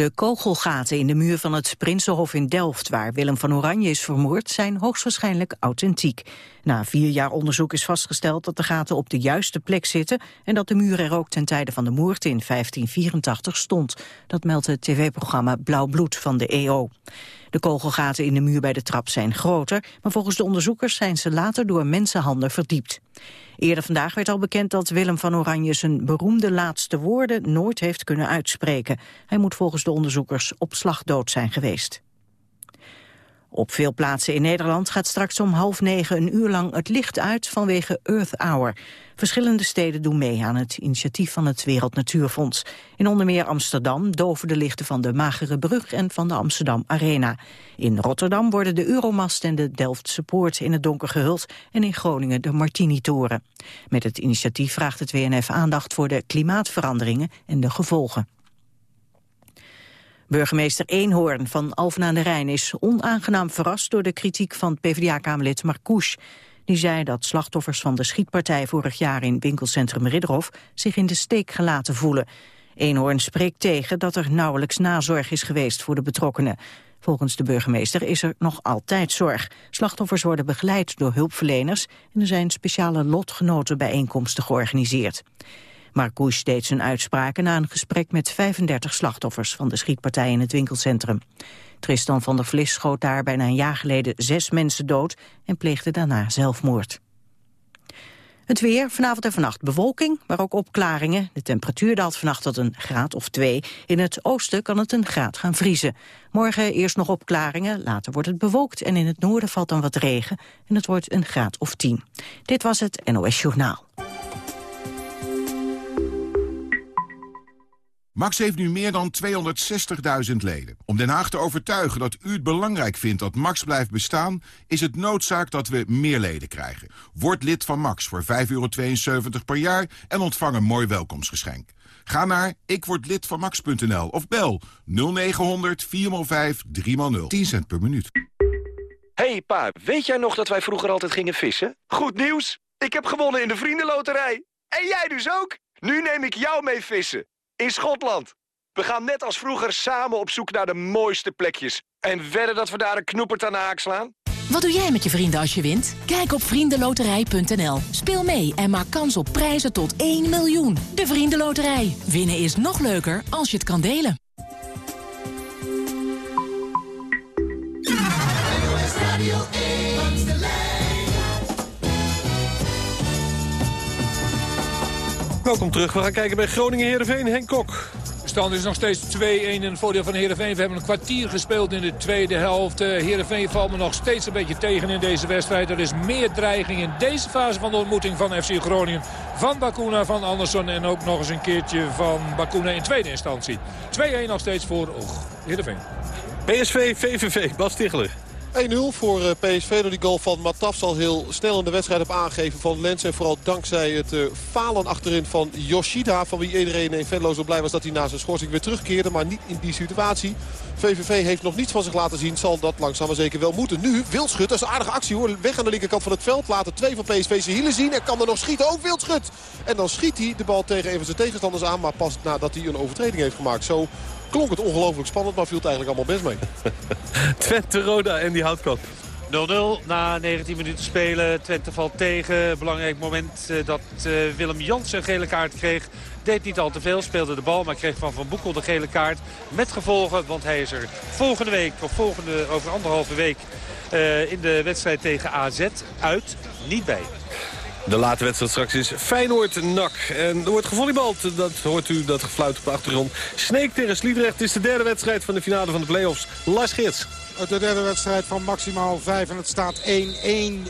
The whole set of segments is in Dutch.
De kogelgaten in de muur van het Prinsenhof in Delft... waar Willem van Oranje is vermoord, zijn hoogstwaarschijnlijk authentiek. Na vier jaar onderzoek is vastgesteld dat de gaten op de juiste plek zitten... en dat de muur er ook ten tijde van de moord in 1584 stond. Dat meldt het tv-programma Blauw Bloed van de EO. De kogelgaten in de muur bij de trap zijn groter... maar volgens de onderzoekers zijn ze later door mensenhanden verdiept. Eerder vandaag werd al bekend dat Willem van Oranje zijn beroemde laatste woorden nooit heeft kunnen uitspreken. Hij moet volgens de onderzoekers op slag dood zijn geweest. Op veel plaatsen in Nederland gaat straks om half negen een uur lang het licht uit vanwege Earth Hour. Verschillende steden doen mee aan het initiatief van het Wereld Natuurfonds. In onder meer Amsterdam doven de lichten van de Magere Brug en van de Amsterdam Arena. In Rotterdam worden de Euromast en de Delftse Poort in het donker gehuld en in Groningen de Martini-toren. Met het initiatief vraagt het WNF aandacht voor de klimaatveranderingen en de gevolgen. Burgemeester Eenhoorn van Alphen aan de Rijn is onaangenaam verrast door de kritiek van PvdA-kamerlid Marcouch. Die zei dat slachtoffers van de schietpartij vorig jaar in winkelcentrum Ridderhof zich in de steek gelaten voelen. Eenhoorn spreekt tegen dat er nauwelijks nazorg is geweest voor de betrokkenen. Volgens de burgemeester is er nog altijd zorg. Slachtoffers worden begeleid door hulpverleners en er zijn speciale lotgenotenbijeenkomsten georganiseerd. Marcouch deed zijn uitspraken na een gesprek met 35 slachtoffers van de schietpartij in het winkelcentrum. Tristan van der Vlis schoot daar bijna een jaar geleden zes mensen dood en pleegde daarna zelfmoord. Het weer, vanavond en vannacht bewolking, maar ook opklaringen. De temperatuur daalt vannacht tot een graad of twee. In het oosten kan het een graad gaan vriezen. Morgen eerst nog opklaringen, later wordt het bewolkt... en in het noorden valt dan wat regen en het wordt een graad of tien. Dit was het NOS Journaal. Max heeft nu meer dan 260.000 leden. Om Den Haag te overtuigen dat u het belangrijk vindt dat Max blijft bestaan... is het noodzaak dat we meer leden krijgen. Word lid van Max voor 5,72 per jaar en ontvang een mooi welkomstgeschenk. Ga naar ikwordlidvanmax.nl of bel 0900 405 3x0. 10 cent per minuut. hey pa, weet jij nog dat wij vroeger altijd gingen vissen? Goed nieuws! Ik heb gewonnen in de vriendenloterij. En jij dus ook? Nu neem ik jou mee vissen in Schotland. We gaan net als vroeger samen op zoek naar de mooiste plekjes. En wedden dat we daar een knoepert aan de haak slaan? Wat doe jij met je vrienden als je wint? Kijk op vriendenloterij.nl. Speel mee en maak kans op prijzen tot 1 miljoen. De Vriendenloterij. Winnen is nog leuker als je het kan delen. Welkom terug. We gaan kijken bij Groningen-Heerenveen. Henk Kok. De stand is nog steeds 2-1 in het voordeel van Heerenveen. We hebben een kwartier gespeeld in de tweede helft. Heerenveen valt me nog steeds een beetje tegen in deze wedstrijd. Er is meer dreiging in deze fase van de ontmoeting van FC Groningen. Van Bakuna, van Andersson en ook nog eens een keertje van Bakuna in tweede instantie. 2-1 nog steeds voor Heerenveen. PSV, VVV, Bas Tichler. 1-0 voor eh, PSV door die goal van Mataf zal heel snel in de wedstrijd op aangeven van Lens. En vooral dankzij het uh, falen achterin van Yoshida. Van wie iedereen in Venlo zo blij was dat hij na zijn schorsing weer terugkeerde. Maar niet in die situatie. VVV heeft nog niets van zich laten zien. Zal dat langzaam maar zeker wel moeten. Nu Wildschut. Dat is een aardige actie hoor. Weg aan de linkerkant van het veld. Laten twee van PSV zijn hielen zien. En kan er nog schieten. Ook Wildschut. En dan schiet hij de bal tegen een van zijn tegenstanders aan. Maar pas nadat hij een overtreding heeft gemaakt. Zo klonk het ongelooflijk spannend, maar viel het eigenlijk allemaal best mee. Twente, Roda en die houtkop. 0-0 na 19 minuten spelen. Twente valt tegen. Belangrijk moment eh, dat uh, Willem Jans een gele kaart kreeg. Deed niet al te veel, speelde de bal, maar kreeg van Van Boekel de gele kaart. Met gevolgen, want hij is er volgende week, of volgende, over anderhalve week... Uh, in de wedstrijd tegen AZ uit niet bij. De late wedstrijd straks is Feyenoord-NAC. En er wordt gevolleybald, dat hoort u, dat gefluit op de achtergrond. Sneek tegen Sliedrecht is de derde wedstrijd van de finale van de play-offs. Lars Geerts. De derde wedstrijd van maximaal 5 en het staat 1-1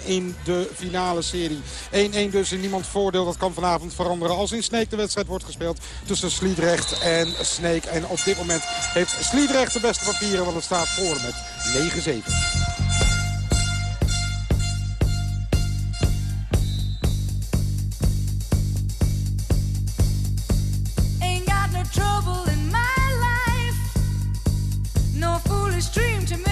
in de finale serie. 1-1 dus in niemand voordeel. Dat kan vanavond veranderen als in Sneek de wedstrijd wordt gespeeld tussen Sliedrecht en Sneek. En op dit moment heeft Sliedrecht de beste papieren, want het staat voor met 9-7. dream to me.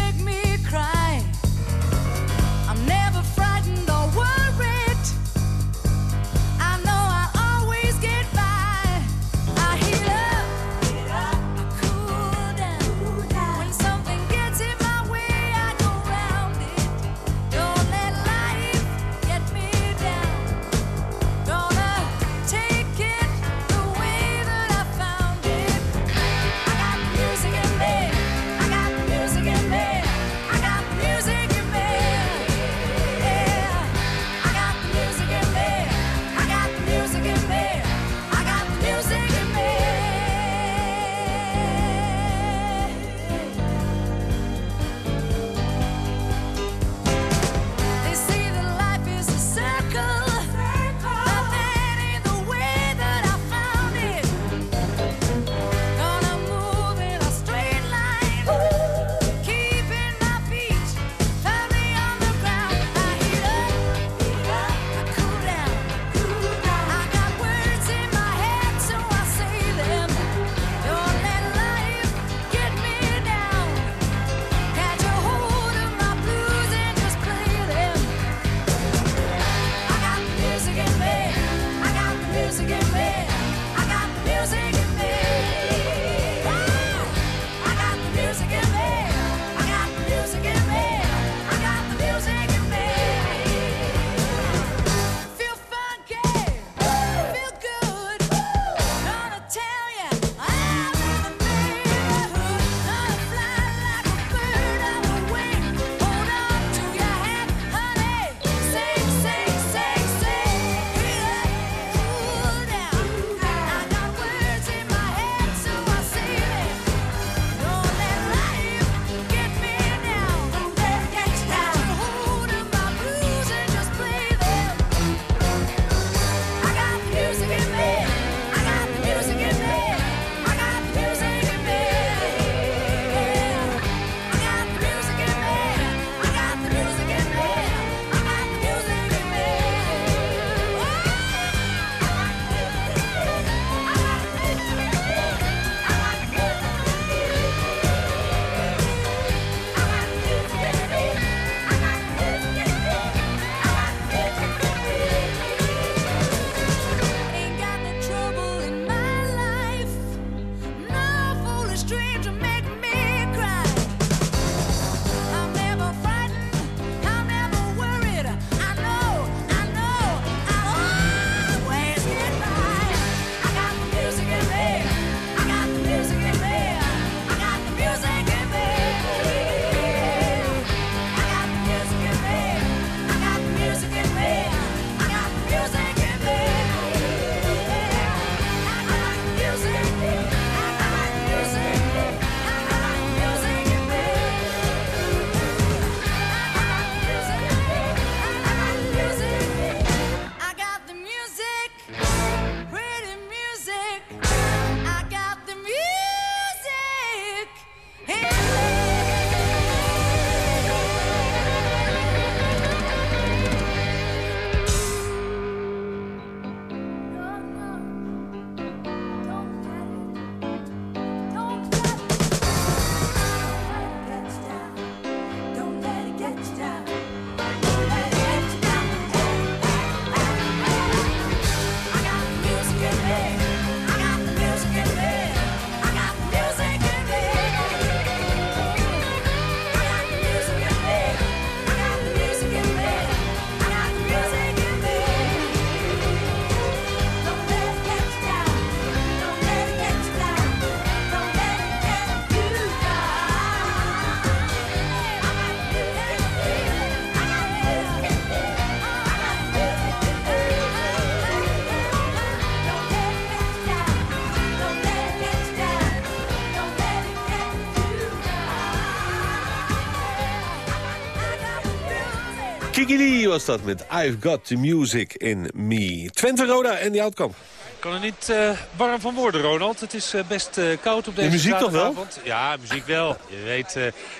Kiki was dat met I've Got the Music in Me. Twente Roda en die Houtkamp. Ik kan er niet uh, warm van worden, Ronald. Het is uh, best uh, koud op deze De muziek toch wel? Ja, muziek wel. Je weet,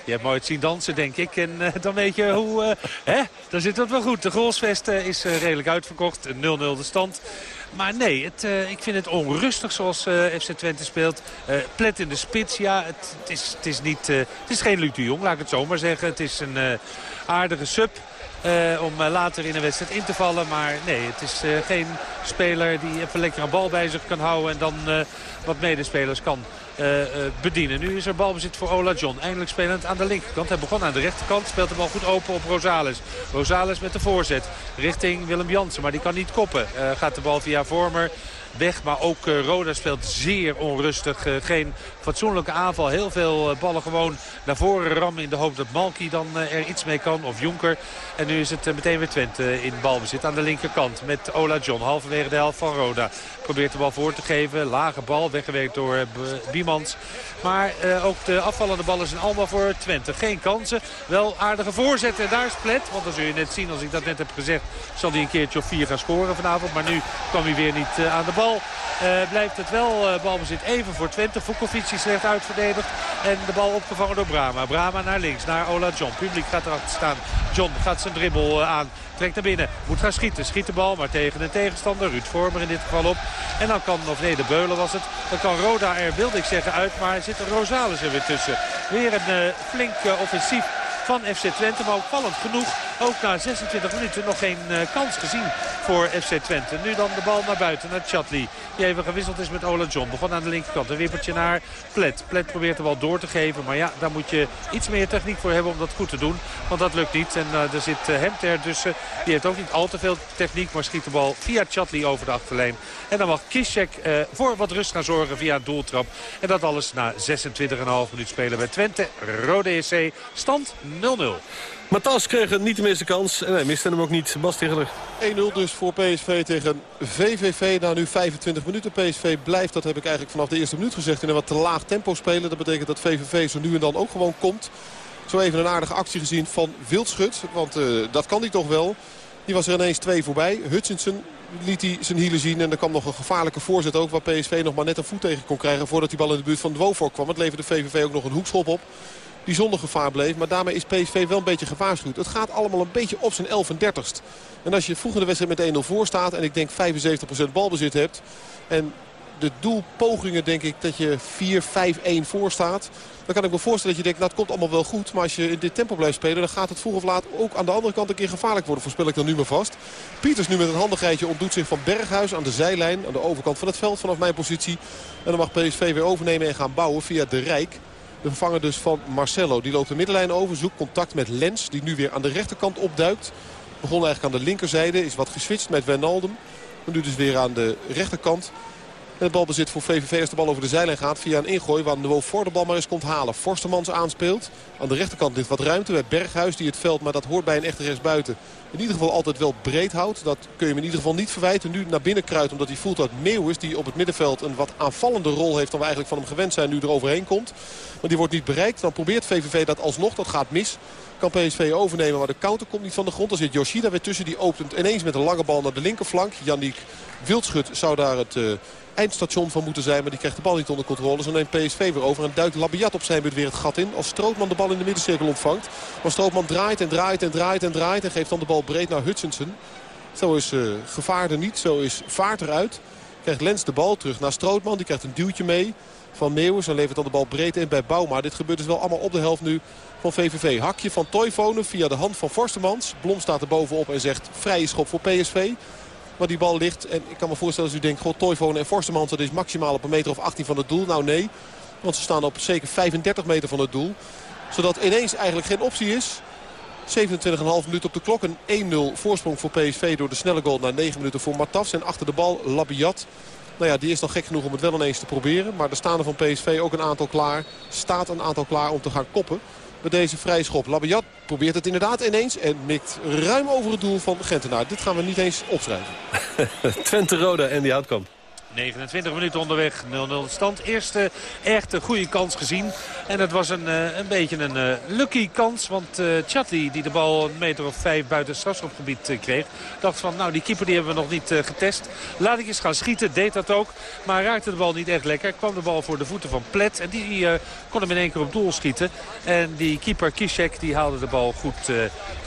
je hebt mooi zien dansen, denk ik. En dan weet je hoe... hè? Dan zit het wel goed. De Goalsvest is redelijk uitverkocht. 0-0 de stand. Maar nee, het, uh, ik vind het onrustig zoals uh, FC Twente speelt. Uh, plet in de spits, ja, het, het, is, het, is, niet, het is geen Luc de Jong, laat ik het zo maar zeggen. Het is een aardige sub. Uh, om later in de wedstrijd in te vallen. Maar nee, het is uh, geen speler die even lekker een bal bij zich kan houden. En dan wat medespelers kan bedienen. Nu is er balbezit voor Ola John. Eindelijk spelend aan de linkerkant. Hij begon aan de rechterkant. Speelt de bal goed open op Rosales. Rosales met de voorzet richting Willem Jansen. Maar die kan niet koppen. gaat de bal via Vormer weg. Maar ook uh, Roda speelt zeer onrustig. Uh, geen fatsoenlijke aanval. Heel veel uh, ballen gewoon naar voren rammen in de hoop dat Malki dan er iets mee kan. Of Jonker. En nu is het meteen weer Twente in balbezit aan de linkerkant. Met Ola John halverwege de helft van Roda. Probeert de bal voor te geven. Lage bal weggewerkt door Biemans. Maar ook de afvallende ballen zijn allemaal voor Twente. Geen kansen. Wel aardige voorzetten. Daar is Plet. Want dan zul je net zien als ik dat net heb gezegd. Zal hij een keertje of vier gaan scoren vanavond. Maar nu kwam hij weer niet aan de bal. Uh, blijft het wel uh, balbezit even voor Twente. Vukovic slecht uitverdedigd. En de bal opgevangen door Brama. Brama naar links, naar Ola John. Publiek gaat erachter staan. John gaat zijn dribbel uh, aan. Trekt naar binnen. Moet gaan schieten. Schiet de bal maar tegen een tegenstander. Ruud Vormer in dit geval op. En dan kan, of nee, de Beulen was het. Dan kan Roda er, wilde ik zeggen, uit. Maar zit er Rosales er weer tussen. Weer een flink offensief van FC Twente. Maar opvallend genoeg ook na 26 minuten nog geen kans gezien voor FC Twente. Nu dan de bal naar buiten, naar Chatli. Die even gewisseld is met Ola John. Begon aan de linkerkant. Een wippertje naar Plet. Plet probeert de bal door te geven. Maar ja, daar moet je iets meer techniek voor hebben om dat goed te doen. Want dat lukt niet. En uh, er zit uh, Hemd ertussen. Die heeft ook niet al te veel techniek. Maar schiet de bal via Chatli over de achterlijn. En dan mag Kiszek voor wat rust gaan zorgen via doeltrap. En dat alles na 26,5 minuut spelen bij Twente. Rode EC. Stand 0-0. Matas kreeg niet de meeste kans en hij miste hem ook niet. Bas Tegeler. 1-0 dus voor PSV tegen VVV. Na nu 25 minuten. PSV blijft, dat heb ik eigenlijk vanaf de eerste minuut gezegd, in een wat te laag tempo spelen. Dat betekent dat VVV zo nu en dan ook gewoon komt. Zo even een aardige actie gezien van Wildschut. Want uh, dat kan hij toch wel. Die was er ineens twee voorbij. Hutchinson liet hij zijn hielen zien. En er kwam nog een gevaarlijke voorzet ook. Waar PSV nog maar net een voet tegen kon krijgen. Voordat die bal in de buurt van Dwofor kwam. Het leverde VVV ook nog een hoekschop op die gevaar bleef. Maar daarmee is PSV wel een beetje gewaarschuwd. Het gaat allemaal een beetje op zijn 11 en 30ste. En als je vroeger de wedstrijd met 1-0 voor staat... en ik denk 75% balbezit hebt... en de doelpogingen denk ik dat je 4-5-1 voor staat... dan kan ik me voorstellen dat je denkt, nou het komt allemaal wel goed... maar als je in dit tempo blijft spelen... dan gaat het vroeg of laat ook aan de andere kant een keer gevaarlijk worden. Voorspel ik dan nu maar vast. Pieters nu met een handigheidje ontdoet zich van Berghuis aan de zijlijn... aan de overkant van het veld vanaf mijn positie. En dan mag PSV weer overnemen en gaan bouwen via de Rijk... De vervanger dus van Marcelo. Die loopt de middenlijn over. Zoekt contact met Lens. Die nu weer aan de rechterkant opduikt. Begon eigenlijk aan de linkerzijde. Is wat geswitcht met Wijnaldum. Maar nu dus weer aan de rechterkant. Het balbezit voor VVV als de bal over de zijlijn gaat via een ingooi. Waar Nouveau voor de bal maar eens komt halen. Forstemans aanspeelt. Aan de rechterkant ligt wat ruimte bij Berghuis die het veld. Maar dat hoort bij een echte rechtsbuiten. In ieder geval altijd wel breed houdt. Dat kun je hem in ieder geval niet verwijten. Nu naar binnen kruidt omdat hij voelt dat Meeuwis die op het middenveld een wat aanvallende rol heeft dan we eigenlijk van hem gewend zijn. Nu er overheen komt. Maar die wordt niet bereikt. Dan probeert VVV dat alsnog. Dat gaat mis. Kan PSV overnemen, maar de counter komt niet van de grond. Dan zit Yoshida weer tussen. Die opent ineens met een lange bal naar de linkerflank. Yannick Wildschut zou daar het uh, eindstation van moeten zijn. Maar die krijgt de bal niet onder controle. Zo neemt PSV weer over en duikt Labiat op zijn beurt weer het gat in. Als Strootman de bal in de middencirkel ontvangt. Maar Strootman draait en draait en draait en draait. En geeft dan de bal breed naar Hutchinson. Zo is uh, gevaar er niet. Zo is vaart eruit. Krijgt Lens de bal terug naar Strootman. Die krijgt een duwtje mee van Meeuwers. En levert dan de bal breed in bij Bouma. Dit gebeurt dus wel allemaal op de helft nu van VVV. Hakje van Toivonen via de hand van Forstemans. Blom staat er bovenop en zegt vrije schop voor PSV. Maar die bal ligt. En ik kan me voorstellen als u denkt, god, Toivonen en Forstemans... dat is maximaal op een meter of 18 van het doel. Nou nee, want ze staan op zeker 35 meter van het doel. Zodat ineens eigenlijk geen optie is. 27,5 minuten op de klok. Een 1-0 voorsprong voor PSV door de snelle goal na 9 minuten voor Matafs. En achter de bal Labiat. Nou ja, die is nog gek genoeg om het wel ineens te proberen. Maar er staan er van PSV ook een aantal klaar. Staat een aantal klaar om te gaan koppen. Met deze vrije schop. Labiat probeert het inderdaad ineens. En mikt ruim over het doel van Gentenaar. Dit gaan we niet eens opschrijven. Twente Roda en die Houtkamp. 29 minuten onderweg, 0-0 stand. Eerste echte goede kans gezien. En het was een, uh, een beetje een uh, lucky kans. Want uh, Chatli, die de bal een meter of vijf buiten het strafschopgebied kreeg... dacht van, nou die keeper die hebben we nog niet getest. Laat ik eens gaan schieten, deed dat ook. Maar raakte de bal niet echt lekker. Kwam de bal voor de voeten van Plet. En die kon hem in één keer op doel schieten. En die keeper Kishek, die haalde de bal goed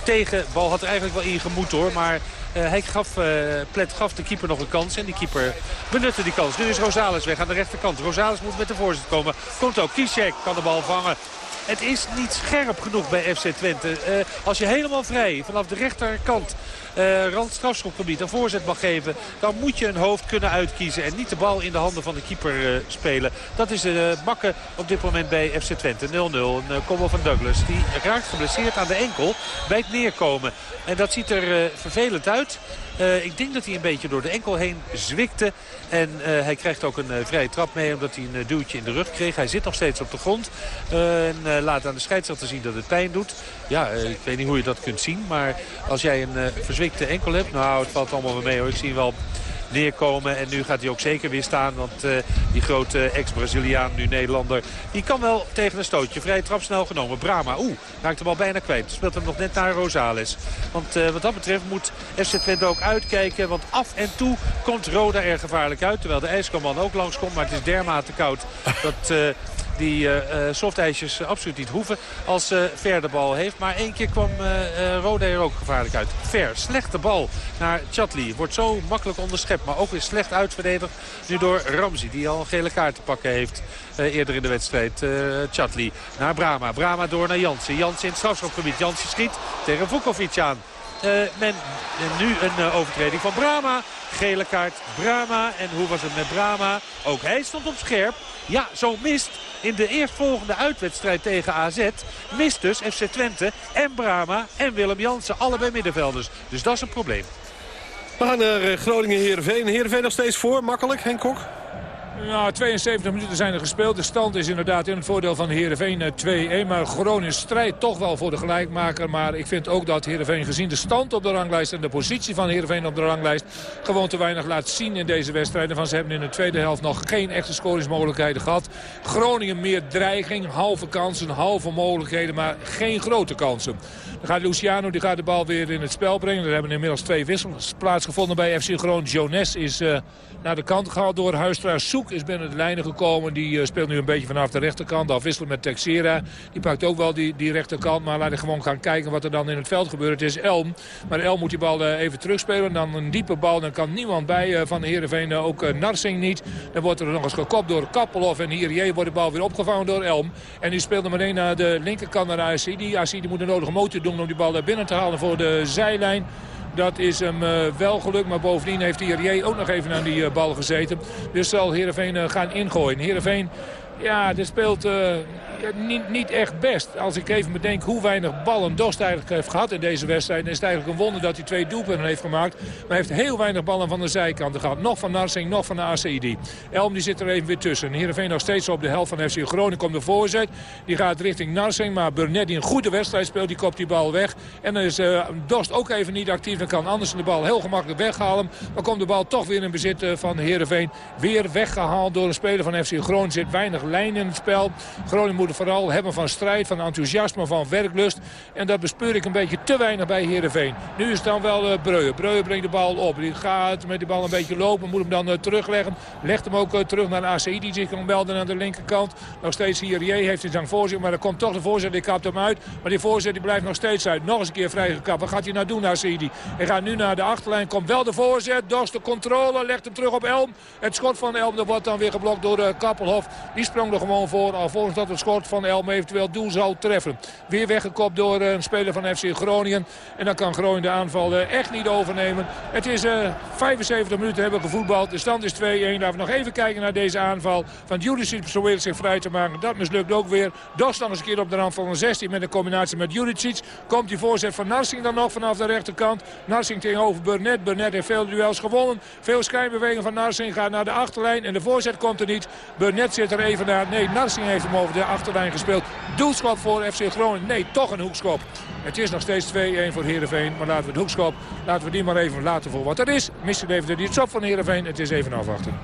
tegen. De bal had er eigenlijk wel ingemoet hoor, maar... Hij gaf, uh, Plet gaf de keeper nog een kans. En die keeper benutte die kans. Nu is Rosales weg aan de rechterkant. Rosales moet met de voorzet komen. Komt ook. Kishek kan de bal vangen. Het is niet scherp genoeg bij FC Twente. Uh, als je helemaal vrij vanaf de rechterkant uh, rand strafschopgebied een voorzet mag geven... dan moet je een hoofd kunnen uitkiezen en niet de bal in de handen van de keeper uh, spelen. Dat is de uh, bakken op dit moment bij FC Twente. 0-0. Een combo van Douglas. Die raakt geblesseerd aan de enkel bij het neerkomen. En dat ziet er vervelend uit. Uh, ik denk dat hij een beetje door de enkel heen zwikte. En uh, hij krijgt ook een uh, vrije trap mee omdat hij een duwtje in de rug kreeg. Hij zit nog steeds op de grond. en laat aan de scheidsrechter zien dat het pijn doet. Ja, ik weet niet hoe je dat kunt zien. Maar als jij een verzwikte enkel hebt... Nou, het valt allemaal wel mee hoor. Ik zie wel neerkomen. En nu gaat hij ook zeker weer staan. Want uh, die grote ex-Braziliaan, nu Nederlander, die kan wel tegen een stootje. Vrij trap snel genomen. Brama, oeh, raakt de bal bijna kwijt. Speelt hem nog net naar Rosales. Want uh, wat dat betreft moet FC Twente ook uitkijken. Want af en toe komt Roda er gevaarlijk uit. Terwijl de ijskomman ook langskomt. Maar het is dermate koud dat... Die uh, softijsjes absoluut niet hoeven als Ver de bal heeft. Maar één keer kwam Rode er ook gevaarlijk uit. Ver, slechte bal naar Chatli. Wordt zo makkelijk onderschept, maar ook weer slecht uitverdedigd. Nu door Ramzi, die al een gele kaart te pakken heeft eerder in de wedstrijd. Chatli naar Brama. Brama door naar Jansen. Jansen in het strafschopgebied. Jansen schiet tegen Vukovic aan. Uh, men, nu een overtreding van Brama. Gele kaart Brama. En hoe was het met Brama? Ook hij stond op scherp. Ja, zo mist in de eerstvolgende uitwedstrijd tegen AZ... mist dus FC Twente en Brama en Willem Jansen. Allebei middenvelders. Dus dat is een probleem. We gaan naar eh, Groningen-Heerenveen. Heerenveen nog steeds voor. Makkelijk, Henk Kok? Ja, 72 minuten zijn er gespeeld. De stand is inderdaad in het voordeel van Heerenveen 2-1. Eh, maar Groningen strijdt toch wel voor de gelijkmaker. Maar ik vind ook dat Heerenveen gezien de stand op de ranglijst... en de positie van Heerenveen op de ranglijst... gewoon te weinig laat zien in deze wedstrijden. Van ze hebben in de tweede helft nog geen echte scoringsmogelijkheden gehad. Groningen meer dreiging, halve kansen, halve mogelijkheden... maar geen grote kansen. Dan gaat Luciano die gaat de bal weer in het spel brengen. Er hebben inmiddels twee wissels plaatsgevonden bij FC Groningen. Jones is uh, naar de kant gehaald door Huistra. Soek is binnen de lijnen gekomen. Die uh, speelt nu een beetje vanaf de rechterkant. Afwisselen met Texera. Die pakt ook wel die, die rechterkant. Maar laat ik gewoon gaan kijken wat er dan in het veld gebeurt. Het is Elm. Maar Elm moet die bal uh, even terugspelen. Dan een diepe bal. Dan kan niemand bij van Heerenveen. ook Narsing niet. Dan wordt er nog eens gekopt door Kappelhoff. En hier wordt de bal weer opgevangen door Elm. En die speelt hem meteen naar de linkerkant naar. ASC die moet een nodige motor doen om die bal daar binnen te halen voor de zijlijn. Dat is hem uh, wel gelukt. Maar bovendien heeft Irié ook nog even aan die uh, bal gezeten. Dus zal Heerenveen uh, gaan ingooien. Heerenveen ja, dit speelt niet, niet echt best. Als ik even bedenk hoe weinig ballen Dost eigenlijk heeft gehad in deze wedstrijd... is het eigenlijk een wonder dat hij twee doelpunten heeft gemaakt. Maar hij heeft heel weinig ballen van de zijkanten gehad. Nog van Narsing, nog van de ACID. Elm die zit er even weer tussen. Heerenveen nog steeds op de helft van FC Groningen komt de voorzet. Die gaat richting Narsing, maar Burnett die een goede wedstrijd speelt... die kopt die bal weg. En dan is uh, Dost ook even niet actief. Dan kan Andersen de bal heel gemakkelijk weghalen. Dan komt de bal toch weer in bezit uh, van Heerenveen. Weer weggehaald door een speler van FC Groningen. Zit weinig lijn in het spel. Groningen moet vooral hebben van strijd, van enthousiasme, van werklust. En dat bespeur ik een beetje te weinig bij Heerenveen. Nu is het dan wel uh, Breuer. Breuer brengt de bal op. Die gaat met die bal een beetje lopen. Moet hem dan uh, terugleggen. Legt hem ook uh, terug naar de ACI die zich kan melden aan de linkerkant. Nog steeds hier heeft hij zijn voorzet. Maar er komt toch de voorzet. Die kapt hem uit. Maar die voorzet die blijft nog steeds uit. Nog eens een keer vrijgekapt. Wat gaat hij nou doen, ACI? Hij gaat nu naar de achterlijn. Komt wel de voorzet. Dorst de controle. Legt hem terug op Elm. Het schot van Elm dat wordt dan weer geblokt door Kappelhof. Die sprong er gewoon voor. Alvorens dat het schot van Elm eventueel doel zal treffen. Weer weggekopt door eh, een speler van FC Groningen. En dan kan Groningen de aanval echt niet overnemen. Het is 75 eh, minuten hebben gevoetbald. De stand is 2-1. Laten we nog even kijken naar deze aanval van Juricic. Probeert zich vrij te maken. Dat mislukt ook weer. Dos dan eens een keer op de rand van een 16 met een combinatie met Juricic. Komt die voorzet van Narsing dan nog vanaf de rechterkant. Narsing tegenover Burnett. Burnett heeft veel duels gewonnen. Veel schijnbeweging van Narsing gaat naar de achterlijn. En de voorzet komt er niet. Burnett zit er even naar. Nee, Narsing heeft hem over de achterlijn gespeeld. Doelschop voor FC Groningen. Nee, toch een hoekschop. Het is nog steeds 2-1 voor Heerenveen. Maar laten we de hoekschop, laten we die maar even laten voor wat er is. Misschien even de iets op van Heerenveen. Het is even afwachten.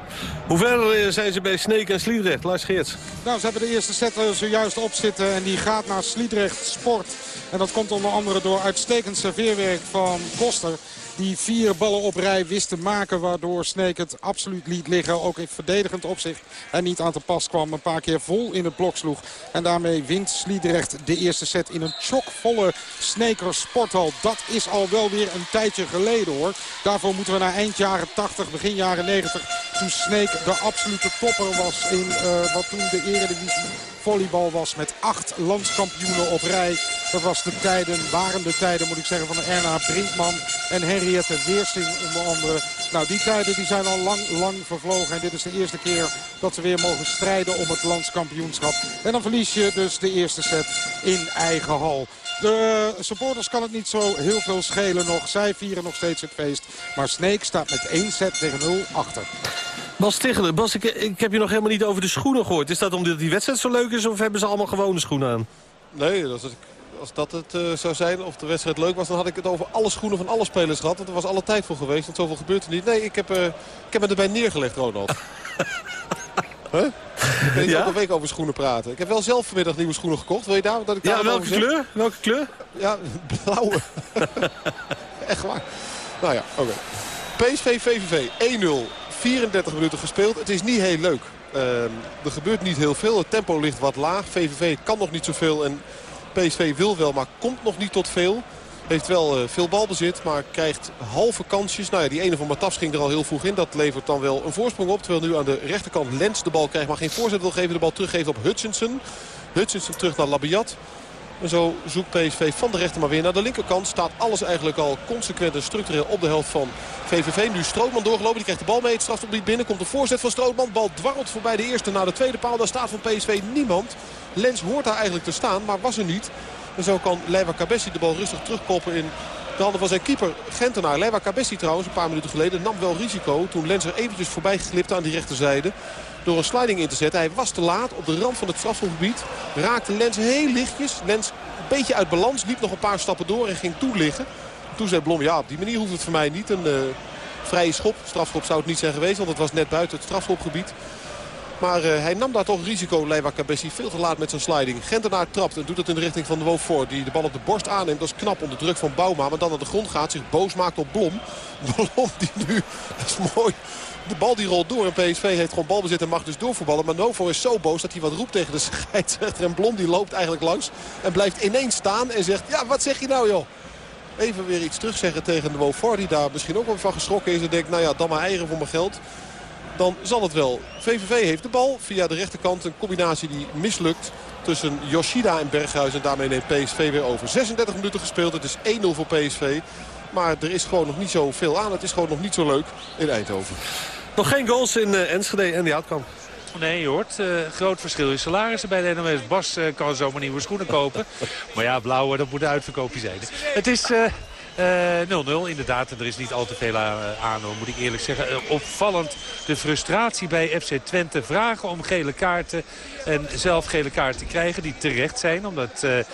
Hoe ver eh, zijn ze bij Sneek en Sliedrecht? Lars Geerts. Nou, ze hebben de eerste set zojuist op zitten. En die gaat naar Sliedrecht Sport. En dat komt onder andere door uitstekend serveerwerk van Koster die vier ballen op rij wist te maken. Waardoor Sneek het absoluut liet liggen. Ook in verdedigend opzicht en niet aan te pas kwam. Een paar keer vol in het blok sloeg. En daarmee wint Sliedrecht de eerste set in een chockvolle Sneker sporthal. Dat is al wel weer een tijdje geleden hoor. Daarvoor moeten we naar eind jaren 80, begin jaren 90. Toen Sneek de absolute topper was in uh, wat toen de eredivisie volleybal was met acht landskampioenen op rij. Dat was de tijden, waren de tijden moet ik zeggen van Erna Brinkman en Henriette Weersing onder andere. Nou die tijden die zijn al lang, lang vervlogen en dit is de eerste keer dat ze weer mogen strijden om het landskampioenschap. En dan verlies je dus de eerste set in eigen hal. De supporters kan het niet zo heel veel schelen nog. Zij vieren nog steeds het feest. Maar Sneek staat met 1 set tegen 0 achter. Bas Tichelen, Bas, ik, ik, heb je nog helemaal niet over de schoenen gehoord. Is dat omdat die wedstrijd zo leuk is of hebben ze allemaal gewone schoenen aan? Nee, dat is, als dat het uh, zou zijn, of de wedstrijd leuk was... dan had ik het over alle schoenen van alle spelers gehad. Want er was alle tijd voor geweest, want zoveel gebeurt er niet. Nee, ik heb, uh, ik heb me erbij neergelegd, Ronald. huh? Ik kan niet ja? een week over schoenen praten. Ik heb wel zelf vanmiddag nieuwe schoenen gekocht. Wil je daar dat ik Ja, welke kleur? Welke kleur? Ja, blauwe. Echt waar. Nou ja, oké. Okay. PSV VVV 1-0. 34 minuten gespeeld. Het is niet heel leuk. Uh, er gebeurt niet heel veel. Het tempo ligt wat laag. VVV kan nog niet zoveel en PSV wil wel, maar komt nog niet tot veel. Heeft wel uh, veel balbezit, maar krijgt halve kansjes. Nou ja, die ene van Matafs ging er al heel vroeg in. Dat levert dan wel een voorsprong op. Terwijl nu aan de rechterkant Lens de bal krijgt, maar geen voorzet wil geven. De bal teruggeeft op Hutchinson. Hutchinson terug naar Labiat. En zo zoekt PSV van de rechter maar weer naar de linkerkant. Staat alles eigenlijk al consequent en structureel op de helft van VVV. Nu Strootman doorgelopen. Die krijgt de bal mee. Het strafgebied binnen. Komt de voorzet van Strootman. Bal dwarrelt voorbij de eerste naar de tweede paal. Daar staat van PSV niemand. Lens hoort daar eigenlijk te staan, maar was er niet. En zo kan Leiva Cabessi de bal rustig terugkoppen in de handen van zijn keeper Gentenaar. Leiva Cabessi trouwens een paar minuten geleden nam wel risico. Toen Lens er eventjes voorbij glipte aan die rechterzijde. Door een sliding in te zetten. Hij was te laat op de rand van het strafgebied. Raakte Lens heel lichtjes. Lens een beetje uit balans. Liep nog een paar stappen door en ging toeliggen. Toen zei Blom, ja op die manier hoeft het voor mij niet. Een uh, vrije schop. Strafschop zou het niet zijn geweest. Want het was net buiten het strafschopgebied. Maar uh, hij nam daar toch risico, Leiva Cabessi. Veel te laat met zijn sliding. Gentenaar trapt en doet het in de richting van de Wofor. Die de bal op de borst aanneemt. Dat is knap onder druk van Bouma. Maar dan naar de grond gaat. Zich boos maakt op Blom. Blom die nu, dat is mooi, de bal die rolt door. En PSV heeft gewoon balbezit en mag dus doorvoetballen. Maar Novo is zo boos dat hij wat roept tegen de scheidsrechter. En Blom die loopt eigenlijk langs. En blijft ineens staan en zegt, ja wat zeg je nou joh? Even weer iets terugzeggen tegen de Wofor. Die daar misschien ook wel van geschrokken is. En denkt, nou ja, dan maar eigen voor mijn geld dan zal het wel. VVV heeft de bal via de rechterkant. Een combinatie die mislukt tussen Yoshida en Berghuis. En daarmee neemt PSV weer over. 36 minuten gespeeld. Het is 1-0 voor PSV. Maar er is gewoon nog niet zoveel aan. Het is gewoon nog niet zo leuk in Eindhoven. Nog geen goals in uh, Enschede en die outcome. Nee, je hoort. Uh, groot verschil in salarissen bij de NOS. Bas uh, kan zomaar nieuwe schoenen kopen. maar ja, blauwe, dat moet een uitverkoopje zijn. Het is... 0-0 uh, inderdaad. Er is niet al te veel aan, moet ik eerlijk zeggen. opvallend de frustratie bij FC Twente. Vragen om gele kaarten en zelf gele kaarten krijgen die terecht zijn. Omdat uh, uh,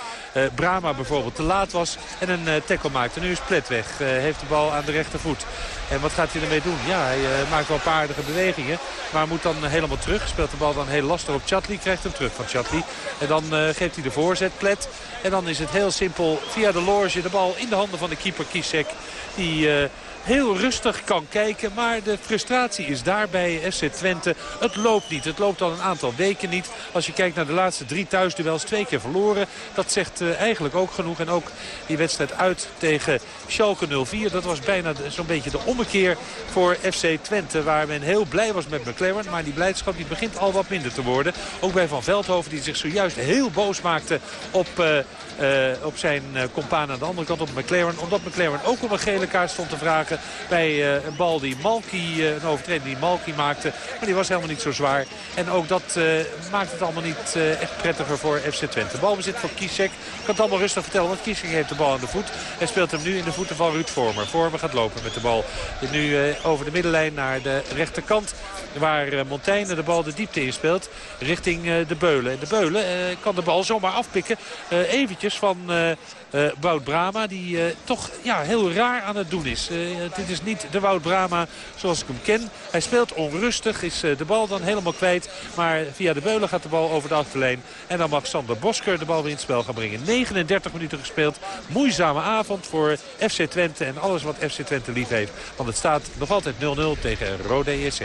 Brama bijvoorbeeld te laat was en een uh, tackle maakte. Nu is Plet weg. heeft de bal aan de rechtervoet. En wat gaat hij ermee doen? Ja, hij maakt wel een paar aardige bewegingen. Maar moet dan helemaal terug. Speelt de bal dan heel lastig op Chatli. Krijgt hem terug van Chatli. En dan geeft hij de voorzet, Plet. En dan is het heel simpel via de loge de bal in de handen van de keeper Kisek. Die heel rustig kan kijken. Maar de frustratie is daar bij FC Twente. Het loopt niet. Het loopt al een aantal weken niet. Als je kijkt naar de laatste drie thuisduels, twee keer verloren. Dat zegt uh, eigenlijk ook genoeg. En ook die wedstrijd uit tegen Schalke 04. Dat was bijna zo'n beetje de ommekeer voor FC Twente. Waar men heel blij was met McLaren. Maar die blijdschap die begint al wat minder te worden. Ook bij Van Veldhoven die zich zojuist heel boos maakte op... Uh, uh, op zijn compaan aan de andere kant op McLaren. Omdat McLaren ook om een gele kaart stond te vragen bij uh, een bal die Malky, een overtreding die Malky maakte. Maar die was helemaal niet zo zwaar. En ook dat maakt het allemaal niet echt prettiger voor FC Twente. Balbezit voor Kiesek. Ik kan het allemaal rustig vertellen, want Kiesek heeft de bal aan de voet. En speelt hem nu in de voeten van Ruud Vormer. Vormer gaat lopen met de bal. Nu over de middenlijn naar de rechterkant. Waar Montaigne de bal de diepte inspeelt. Richting de Beulen. En de Beulen kan de bal zomaar afpikken. eventjes van uh, Wout Brama. Die uh, toch ja, heel raar aan het doen is. dit is niet de Wout Brama zoals ik hem ken. Hij speelt onrustig. Is de bal dan helemaal kwijt. Maar via de beulen gaat de bal over de achterlijn. En dan mag Sander Bosker de bal weer in het spel gaan brengen. 39 minuten gespeeld. Moeizame avond voor FC Twente. En alles wat FC Twente lief heeft. Want het staat nog altijd 0-0 tegen Rode ESC.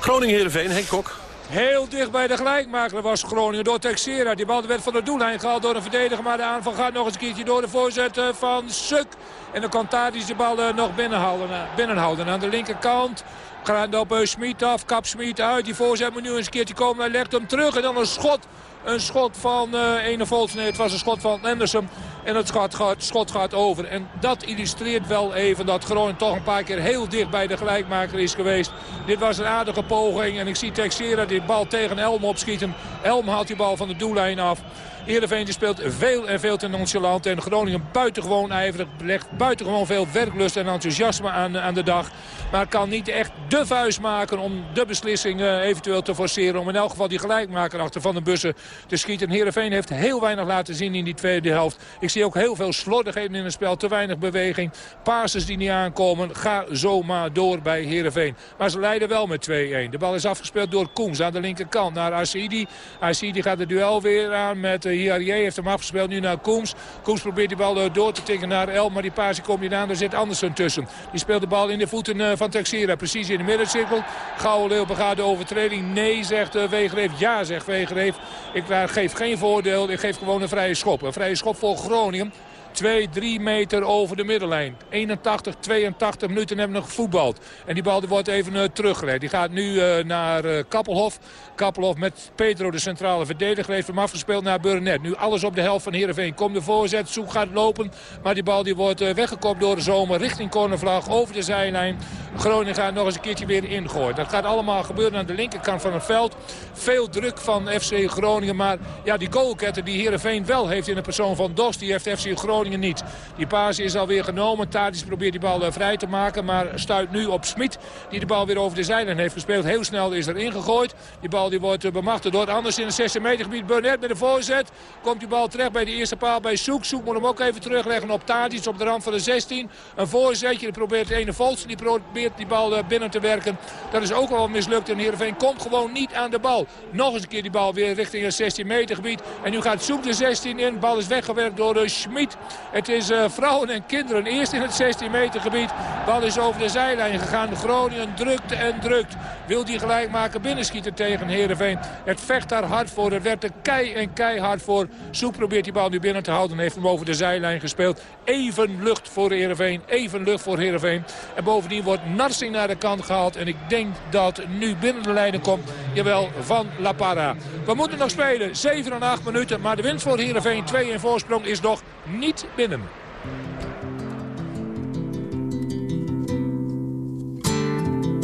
Groningen-Heerenveen, Henk Kok. Heel dicht bij de gelijkmaker was Groningen door Texera. Die bal werd van de doellijn gehaald door een verdediger. Maar de aanval gaat nog eens een keertje door de voorzet eh, van Suk. En dan kan Tadic de bal eh, nog binnenhouden, eh, binnenhouden. Aan de linkerkant gaat op Smit af. Kap Smit uit. Die voorzet moet nu eens een keertje komen. Hij legt hem terug. En dan een schot. Een schot van uh, Ene Volts. Nee, het was een schot van Anderson. En het schot gaat, schot gaat over. En dat illustreert wel even dat Groningen toch een paar keer heel dicht bij de gelijkmaker is geweest. Dit was een aardige poging. En ik zie Texera die bal tegen Elm opschieten. Elm haalt die bal van de doellijn af. Eerdeveentje speelt veel en veel te nonchalant. En Groningen buitengewoon ijverig. Legt buitengewoon veel werklust en enthousiasme aan, aan de dag. Maar kan niet echt de vuist maken om de beslissing eventueel te forceren. Om in elk geval die gelijkmaker achter Van de Bussen te schieten. Heerenveen heeft heel weinig laten zien in die tweede helft. Ik zie ook heel veel slordigheden in het spel. Te weinig beweging. Passes die niet aankomen. Ga zomaar door bij Heerenveen. Maar ze leiden wel met 2-1. De bal is afgespeeld door Koens aan de linkerkant naar Asidi. Asidi gaat het duel weer aan met Hiarie heeft hem afgespeeld nu naar Koems. Koems probeert die bal door te tikken naar El. Maar die paasje komt niet aan. Er zit Andersen tussen. Die speelt de bal in de voeten van Texera. Precies in de middencirkel. Gouden Leeuw begaat de overtreding. Nee, zegt Wegereef. Ja, zegt Wegereef. Ik geef geen voordeel. Ik geef gewoon een vrije schop. Een vrije schop voor Groningen. 2, 3 meter over de middenlijn. 81, 82 minuten hebben we nog gevoetbald. En die bal wordt even uh, teruggelegd. Die gaat nu uh, naar uh, Kappelhof. Kappelhof met Pedro, de centrale verdediger, heeft hem afgespeeld naar Burnett. Nu alles op de helft van Heerenveen. Komt de voorzet, Zoek gaat lopen. Maar die bal die wordt weggekopt door de zomer richting cornervlag over de zijlijn. Groningen gaat nog eens een keertje weer ingooien. Dat gaat allemaal gebeuren aan de linkerkant van het veld. Veel druk van FC Groningen. Maar ja, die goalketter die Heerenveen wel heeft in de persoon van Dos, die heeft FC Groningen niet. Die paas is alweer genomen. Tadis probeert die bal vrij te maken. Maar stuit nu op Smit. Die de bal weer over de zijlijn heeft gespeeld. Heel snel is er ingegooid. Die bal die wordt bemachtigd door Anders in het 16 meter gebied. Burnett met de voorzet. Komt die bal terecht bij de eerste paal bij Soek. Soek moet hem ook even terugleggen op Tadis op de rand van de 16. Een voorzetje. Die probeert ene Volts. Die probeert die bal binnen te werken. Dat is ook wel mislukt. En Heerenveen komt gewoon niet aan de bal. Nog eens een keer die bal weer richting het 16 meter gebied. En nu gaat Soek de 16 in. Bal is weggewerkt door de Schmid. Het is uh, vrouwen en kinderen. Eerst in het 16 meter gebied. Bal is over de zijlijn gegaan. Groningen drukt en drukt. Wil die gelijk maken binnenschieten tegen Heerenveen. Het vecht daar hard voor. Het werd er kei en keihard voor. Soek probeert die bal nu binnen te houden. En heeft hem over de zijlijn gespeeld. Even lucht voor Heerenveen. Even lucht voor Heerenveen. En bovendien wordt Narsing naar de kant gehaald. En ik denk dat nu binnen de lijnen komt. Jawel, van La Parra. We moeten nog spelen. 7 en 8 minuten. Maar de winst voor Heerenveen 2 in voorsprong is nog niet binnen.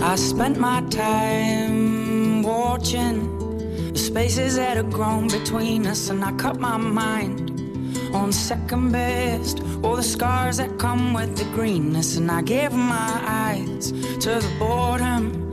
I spent my time watching the spaces that have grown between us, and I cut my mind on second best. All the scars that come with the greenness, and I gave my eyes to the boredom.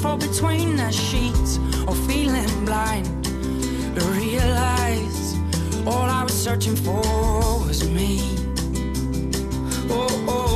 Search between the sheets. Or feeling blind realize all I was searching for was me. Oh, oh.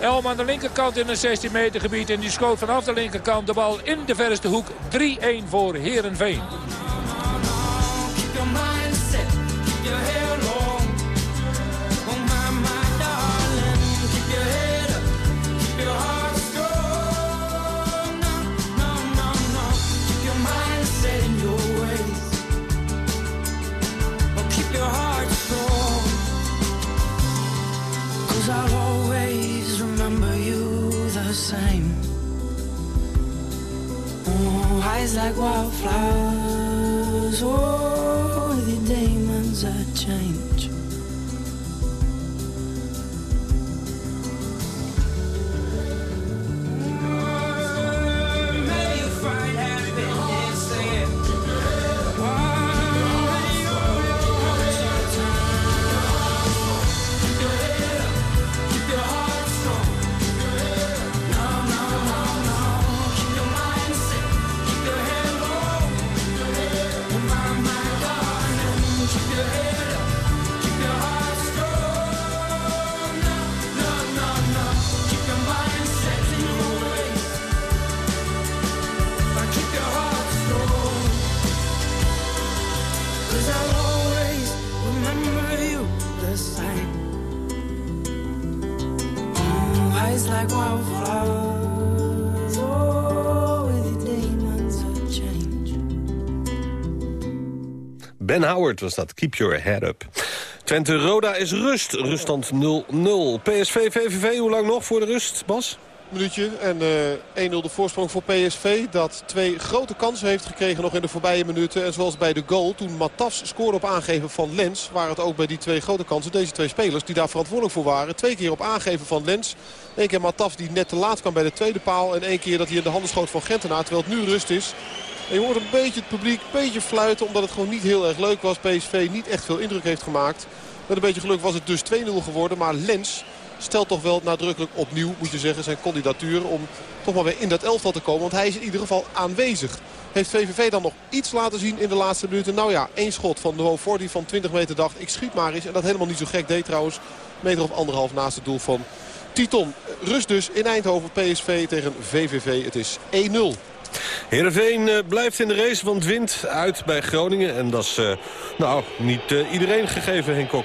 Elm aan de linkerkant in het 16 meter gebied. En die schoot vanaf de linkerkant de bal in de verste hoek. 3-1 voor Heerenveen. Eyes like wildflowers. Oh, the demons are change. Ben Howard was dat. Keep your head up. Twente Roda is rust. Ruststand 0-0. PSV VVV, hoe lang nog voor de rust, Bas? minuutje. En uh, 1-0 de voorsprong voor PSV. Dat twee grote kansen heeft gekregen nog in de voorbije minuten. En zoals bij de goal toen Matas scoorde op aangeven van Lens. Waren het ook bij die twee grote kansen. Deze twee spelers die daar verantwoordelijk voor waren. Twee keer op aangeven van Lens. Eén keer Matas die net te laat kwam bij de tweede paal. En één keer dat hij in de handen schoot van Gentenaar. Terwijl het nu rust is. En je hoort een beetje het publiek een beetje fluiten. Omdat het gewoon niet heel erg leuk was. PSV niet echt veel indruk heeft gemaakt. Met een beetje geluk was het dus 2-0 geworden. Maar Lens stelt toch wel nadrukkelijk opnieuw, moet je zeggen, zijn kandidatuur om toch maar weer in dat elftal te komen. Want hij is in ieder geval aanwezig. Heeft VVV dan nog iets laten zien in de laatste minuten? Nou ja, één schot van de voor die van 20 meter dacht ik schiet maar eens. En dat helemaal niet zo gek deed trouwens. Meter of anderhalf naast het doel van Titon. Rust dus in Eindhoven PSV tegen VVV. Het is 1-0. Heerenveen uh, blijft in de race, want wint uit bij Groningen. En dat is uh, nou, niet uh, iedereen gegeven, Henk Kok.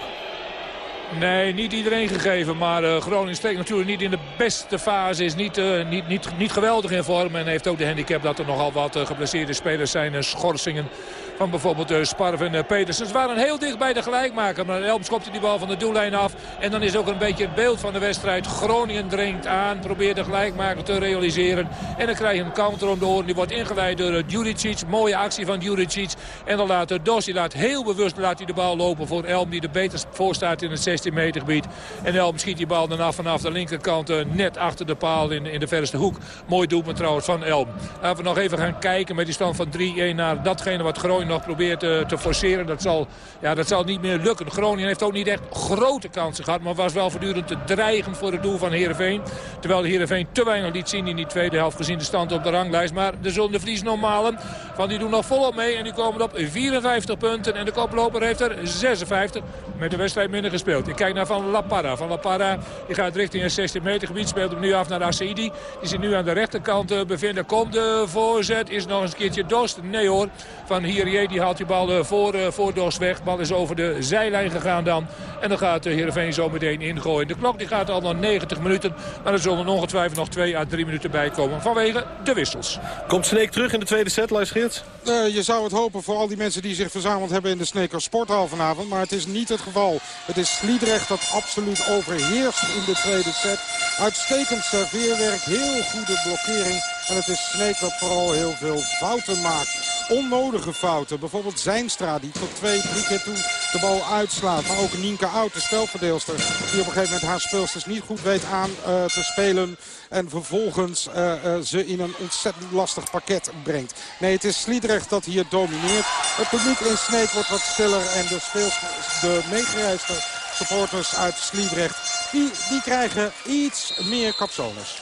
Nee, niet iedereen gegeven. Maar uh, Groningen steekt natuurlijk niet in de beste fase. Is niet, niet, niet, niet geweldig in vorm. En heeft ook de handicap dat er nogal wat uh, geblesseerde spelers zijn. en schorsingen van bijvoorbeeld uh, Sparv en uh, Petersen. Ze waren heel dicht bij de gelijkmaker. Maar Elm schopte die bal van de doellijn af. En dan is ook een beetje het beeld van de wedstrijd. Groningen dringt aan, probeert de gelijkmaker te realiseren. En dan krijg je een counter om de oren. Die wordt ingeleid door uh, Juricic. Mooie actie van Juricic. En dan laat Dos, die laat heel bewust laat hij de bal lopen voor Elm. Die er beter voor staat in het 16 meter gebied. En Elm schiet die bal dan af vanaf de linkerkant. Net achter de paal in, in de verste hoek. Mooi doelpunt trouwens van Elm. Laten we nog even gaan kijken met die stand van 3-1 naar datgene wat Groningen nog probeert te, te, forceren. Dat zal, ja, dat zal niet meer lukken. Groningen heeft ook niet echt grote kansen gehad. Maar was wel voortdurend te dreigen voor het doel van Heerenveen. Terwijl Heerenveen te weinig liet zien in die tweede helft gezien de stand op de ranglijst. Maar de zullen de Vries normalen van die doen nog volop mee. En die komen op 54 punten. En de koploper heeft er 56 met de wedstrijd minder gespeeld. Ik kijk naar Van La Parra. Van La Parra die gaat richting het 16 meter gebied. Speelt hem nu af naar Asaidi. Die zich nu aan de rechterkant uh, bevinden. Komt de voorzet. Is nog eens een keertje Dost. Nee hoor. Van Die haalt die bal uh, voor, uh, voor Dost weg. De bal is over de zijlijn gegaan dan. En dan gaat uh, Heerenveen zo meteen ingooien. De klok die gaat al naar 90 minuten. Maar er zullen ongetwijfeld nog 2 à 3 minuten bij komen. Vanwege de wissels. Komt Sneek terug in de tweede set, Lars Geerts? je zou het hopen voor al die mensen die zich verzameld hebben in de Sneker Sporthal vanavond. Maar het is niet het geval. Het is Sliedrecht dat absoluut overheerst in de tweede set. Uitstekend serveerwerk, heel goede blokkering. En het is Sneek dat vooral heel veel fouten maakt. Onnodige fouten. Bijvoorbeeld Zijnstra die tot twee, drie keer toe de bal uitslaat. Maar ook Nienke Oud, de spelverdeelster. Die op een gegeven moment haar speelsters niet goed weet aan uh, te spelen. En vervolgens uh, uh, ze in een ontzettend lastig pakket brengt. Nee, het is Sliedrecht dat hier domineert. Het publiek in Sneek wordt wat stiller. En de, speelsters, de supporters uit Sliedrecht... Die, die krijgen iets meer capsones.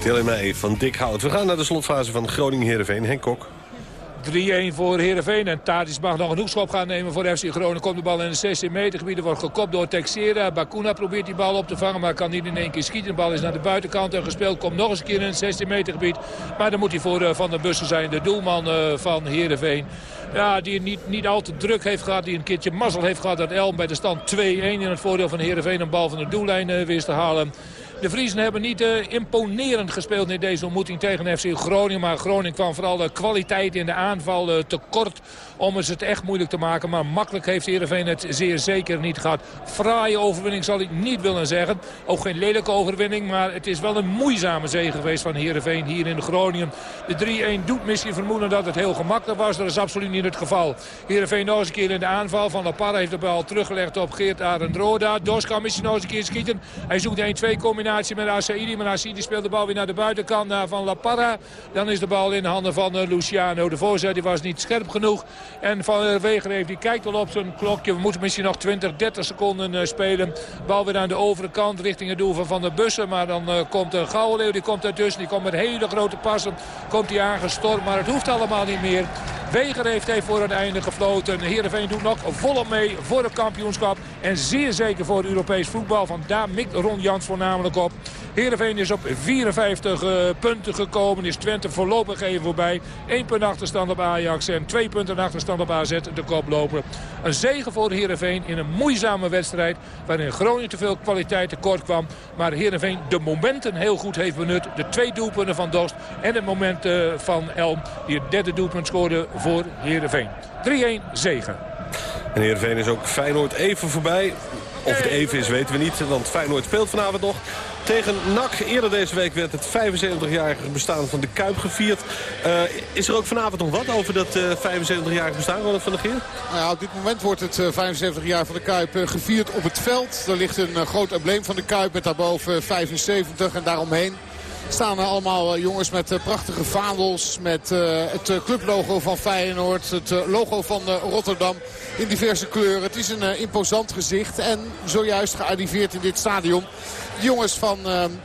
Stil in mij van Dick Hout. We gaan naar de slotfase van Groningen-Heerenveen. Henk Kok. 3-1 voor Heerenveen. En Tadis mag nog een hoekschop gaan nemen voor FC Groningen. Komt de bal in het 16 meter gebied. Wordt gekopt door Texera. Bakuna probeert die bal op te vangen. Maar kan niet in één keer schieten. De bal is naar de buitenkant en gespeeld. Komt nog eens een keer in het 16 meter gebied. Maar dan moet hij voor Van der Bussen zijn. De doelman van Heerenveen. Ja, die niet, niet al te druk heeft gehad. Die een keertje mazzel heeft gehad dat Elm bij de stand 2-1 in het voordeel van Heerenveen. Een bal van de doellijn wist te halen. De Vriezen hebben niet uh, imponerend gespeeld in deze ontmoeting tegen FC Groningen. Maar Groningen kwam vooral de kwaliteit in de aanval uh, tekort om het echt moeilijk te maken. Maar makkelijk heeft Heerenveen het zeer zeker niet gehad. Fraaie overwinning zal ik niet willen zeggen. Ook geen lelijke overwinning, maar het is wel een moeizame zege geweest van Heerenveen hier in Groningen. De 3-1 doet misschien vermoeden dat het heel gemakkelijk was. Dat is absoluut niet het geval. Heerenveen nog eens een keer in de aanval. Van La Parra heeft de bal teruggelegd op Geert Arendroda. Dos kan misschien nog eens een keer schieten. Hij zoekt een 2 met Asaidi. Maar Asaidi speelt de bal weer naar de buitenkant naar Van La Parra. Dan is de bal in de handen van eh, Luciano. De voorzet die was niet scherp genoeg. En Van Wegereef die kijkt al op zijn klokje. We moeten misschien nog 20, 30 seconden uh, spelen. Bal weer aan de overkant richting het doel van Van der Bussen. Maar dan komt een Gouwenleeuw, die komt ertussen. Die komt met hele grote passen. Komt hij aangestormd, maar het hoeft allemaal niet meer. Wegereef heeft voor het einde gefloten. Heerenveen doet nog volop mee voor het kampioenschap. En zeer zeker voor Europees voetbal. Van daar mikt Ron Jans voornamelijk op. Heerenveen is op 54 uh, punten gekomen. Is Twente voorlopig even voorbij. 1 punt achterstand op Ajax en 2 punten achterstand op AZ de koploper. Een zegen voor Heerenveen in een moeizame wedstrijd. Waarin Groningen te veel kwaliteit tekort kwam. Maar Heerenveen de momenten heel goed heeft benut. De twee doelpunten van Dost en het moment van Elm. Die het derde doelpunt scoorde voor Heerenveen. 3-1 zegen. En Heerenveen is ook Feyenoord even voorbij. Of het even is, weten we niet. Want Feyenoord speelt vanavond nog tegen NAC. Eerder deze week werd het 75-jarige bestaan van de Kuip gevierd. Uh, is er ook vanavond nog wat over dat uh, 75-jarige bestaan, Ronald van der Geer? Nou ja, op dit moment wordt het uh, 75 jaar van de Kuip gevierd op het veld. Er ligt een groot embleem van de Kuip met daarboven 75 en daaromheen staan er allemaal jongens met prachtige vaandels. Met het clublogo van Feyenoord. Het logo van Rotterdam in diverse kleuren. Het is een imposant gezicht. En zojuist gearriveerd in dit stadion. Jongens van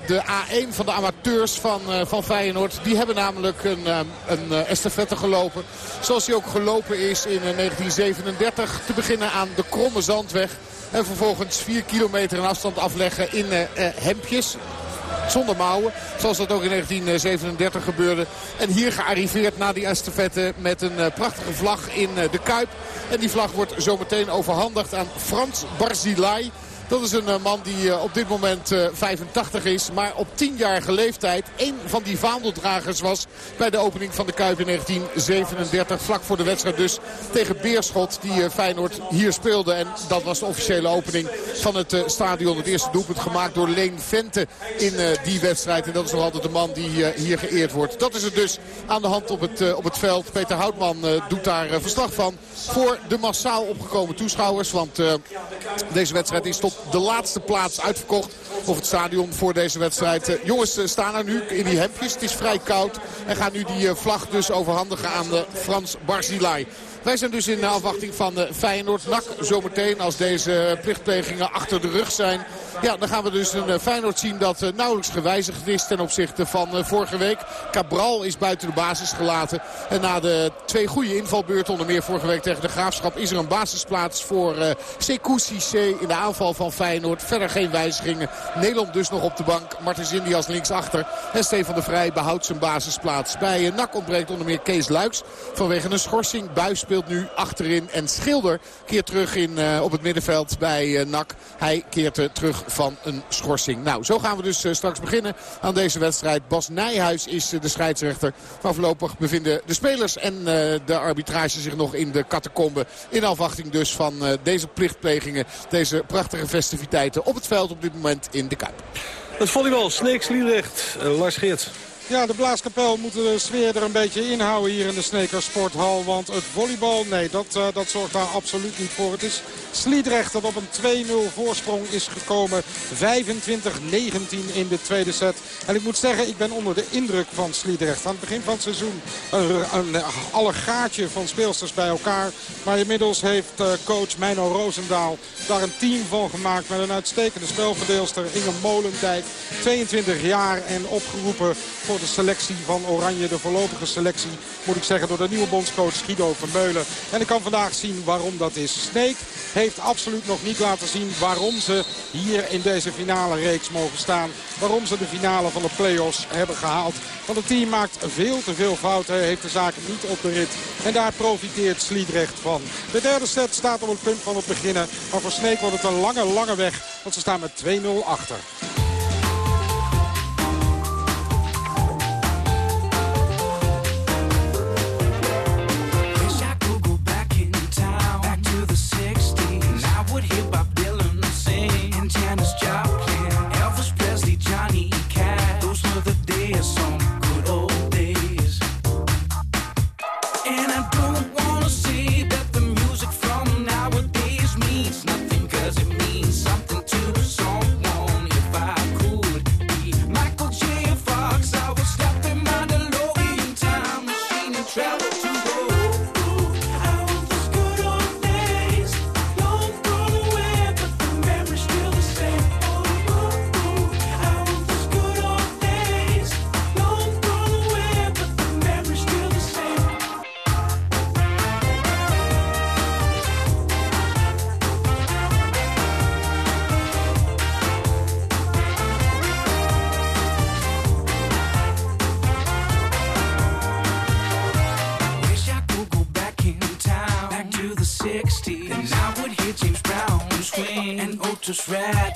de A1 van de amateurs van, van Feyenoord. Die hebben namelijk een, een estafette gelopen. Zoals die ook gelopen is in 1937. Te beginnen aan de Kromme Zandweg. En vervolgens 4 kilometer een afstand afleggen in uh, hempjes zonder mouwen. Zoals dat ook in 1937 gebeurde. En hier gearriveerd na die estafette met een prachtige vlag in de Kuip. En die vlag wordt zometeen overhandigd aan Frans Barzilai. Dat is een man die op dit moment 85 is. Maar op 10-jarige leeftijd één van die vaandeldragers was bij de opening van de Kuip in 1937. Vlak voor de wedstrijd dus tegen Beerschot die Feyenoord hier speelde. En dat was de officiële opening van het stadion. Het eerste doelpunt gemaakt door Leen Vente in die wedstrijd. En dat is nog altijd de man die hier geëerd wordt. Dat is het dus aan de hand op het, op het veld. Peter Houtman doet daar verslag van voor de massaal opgekomen toeschouwers. Want deze wedstrijd is tot de laatste plaats uitverkocht. Of het stadion voor deze wedstrijd. Uh, jongens staan er nu in die hemdjes. Het is vrij koud. En gaan nu die uh, vlag dus overhandigen aan de Frans Barzilai. Wij zijn dus in afwachting van Feyenoord. NAC zometeen als deze plichtplegingen achter de rug zijn. Ja, dan gaan we dus een Feyenoord zien dat nauwelijks gewijzigd is ten opzichte van vorige week. Cabral is buiten de basis gelaten. En na de twee goede invalbeurten, onder meer vorige week tegen de Graafschap... is er een basisplaats voor uh, Cissé in de aanval van Feyenoord. Verder geen wijzigingen. Nederland dus nog op de bank. Martens Indy als linksachter. En Stefan de Vrij behoudt zijn basisplaats. Bij NAC ontbreekt onder meer Kees Luiks vanwege een schorsing. Buis speelt nu achterin. En Schilder keert terug in, uh, op het middenveld bij uh, NAC. Hij keert uh, terug van een schorsing. Nou, zo gaan we dus straks beginnen aan deze wedstrijd. Bas Nijhuis is de scheidsrechter. Maar voorlopig bevinden de spelers en de arbitrage zich nog in de catacombe. In afwachting dus van deze plichtplegingen. Deze prachtige festiviteiten op het veld op dit moment in de Kuip. Het volleybal, Sneeks Liedrecht, Lars Geert. Ja, de Blaaskapel moet de sfeer er een beetje inhouden hier in de Snekersporthal. Want het volleybal, nee, dat, uh, dat zorgt daar absoluut niet voor. Het is Sliedrecht dat op een 2-0 voorsprong is gekomen. 25-19 in de tweede set. En ik moet zeggen, ik ben onder de indruk van Sliedrecht. Aan het begin van het seizoen een, een, allegaatje van speelsters bij elkaar. Maar inmiddels heeft uh, coach Meino Roosendaal daar een team van gemaakt. Met een uitstekende spelverdeelster Inge Molendijk. 22 jaar en opgeroepen voor de selectie van Oranje. De voorlopige selectie moet ik zeggen door de nieuwe bondscoach Guido Vermeulen. En ik kan vandaag zien waarom dat is. Sneek heeft absoluut nog niet laten zien waarom ze hier in deze finale reeks mogen staan. Waarom ze de finale van de play-offs hebben gehaald. Want het team maakt veel te veel fouten. Heeft de zaken niet op de rit. En daar profiteert Sliedrecht van. De derde set staat op het punt van het beginnen. Maar voor Sneek wordt het een lange, lange weg. Want ze staan met 2-0 achter. just right.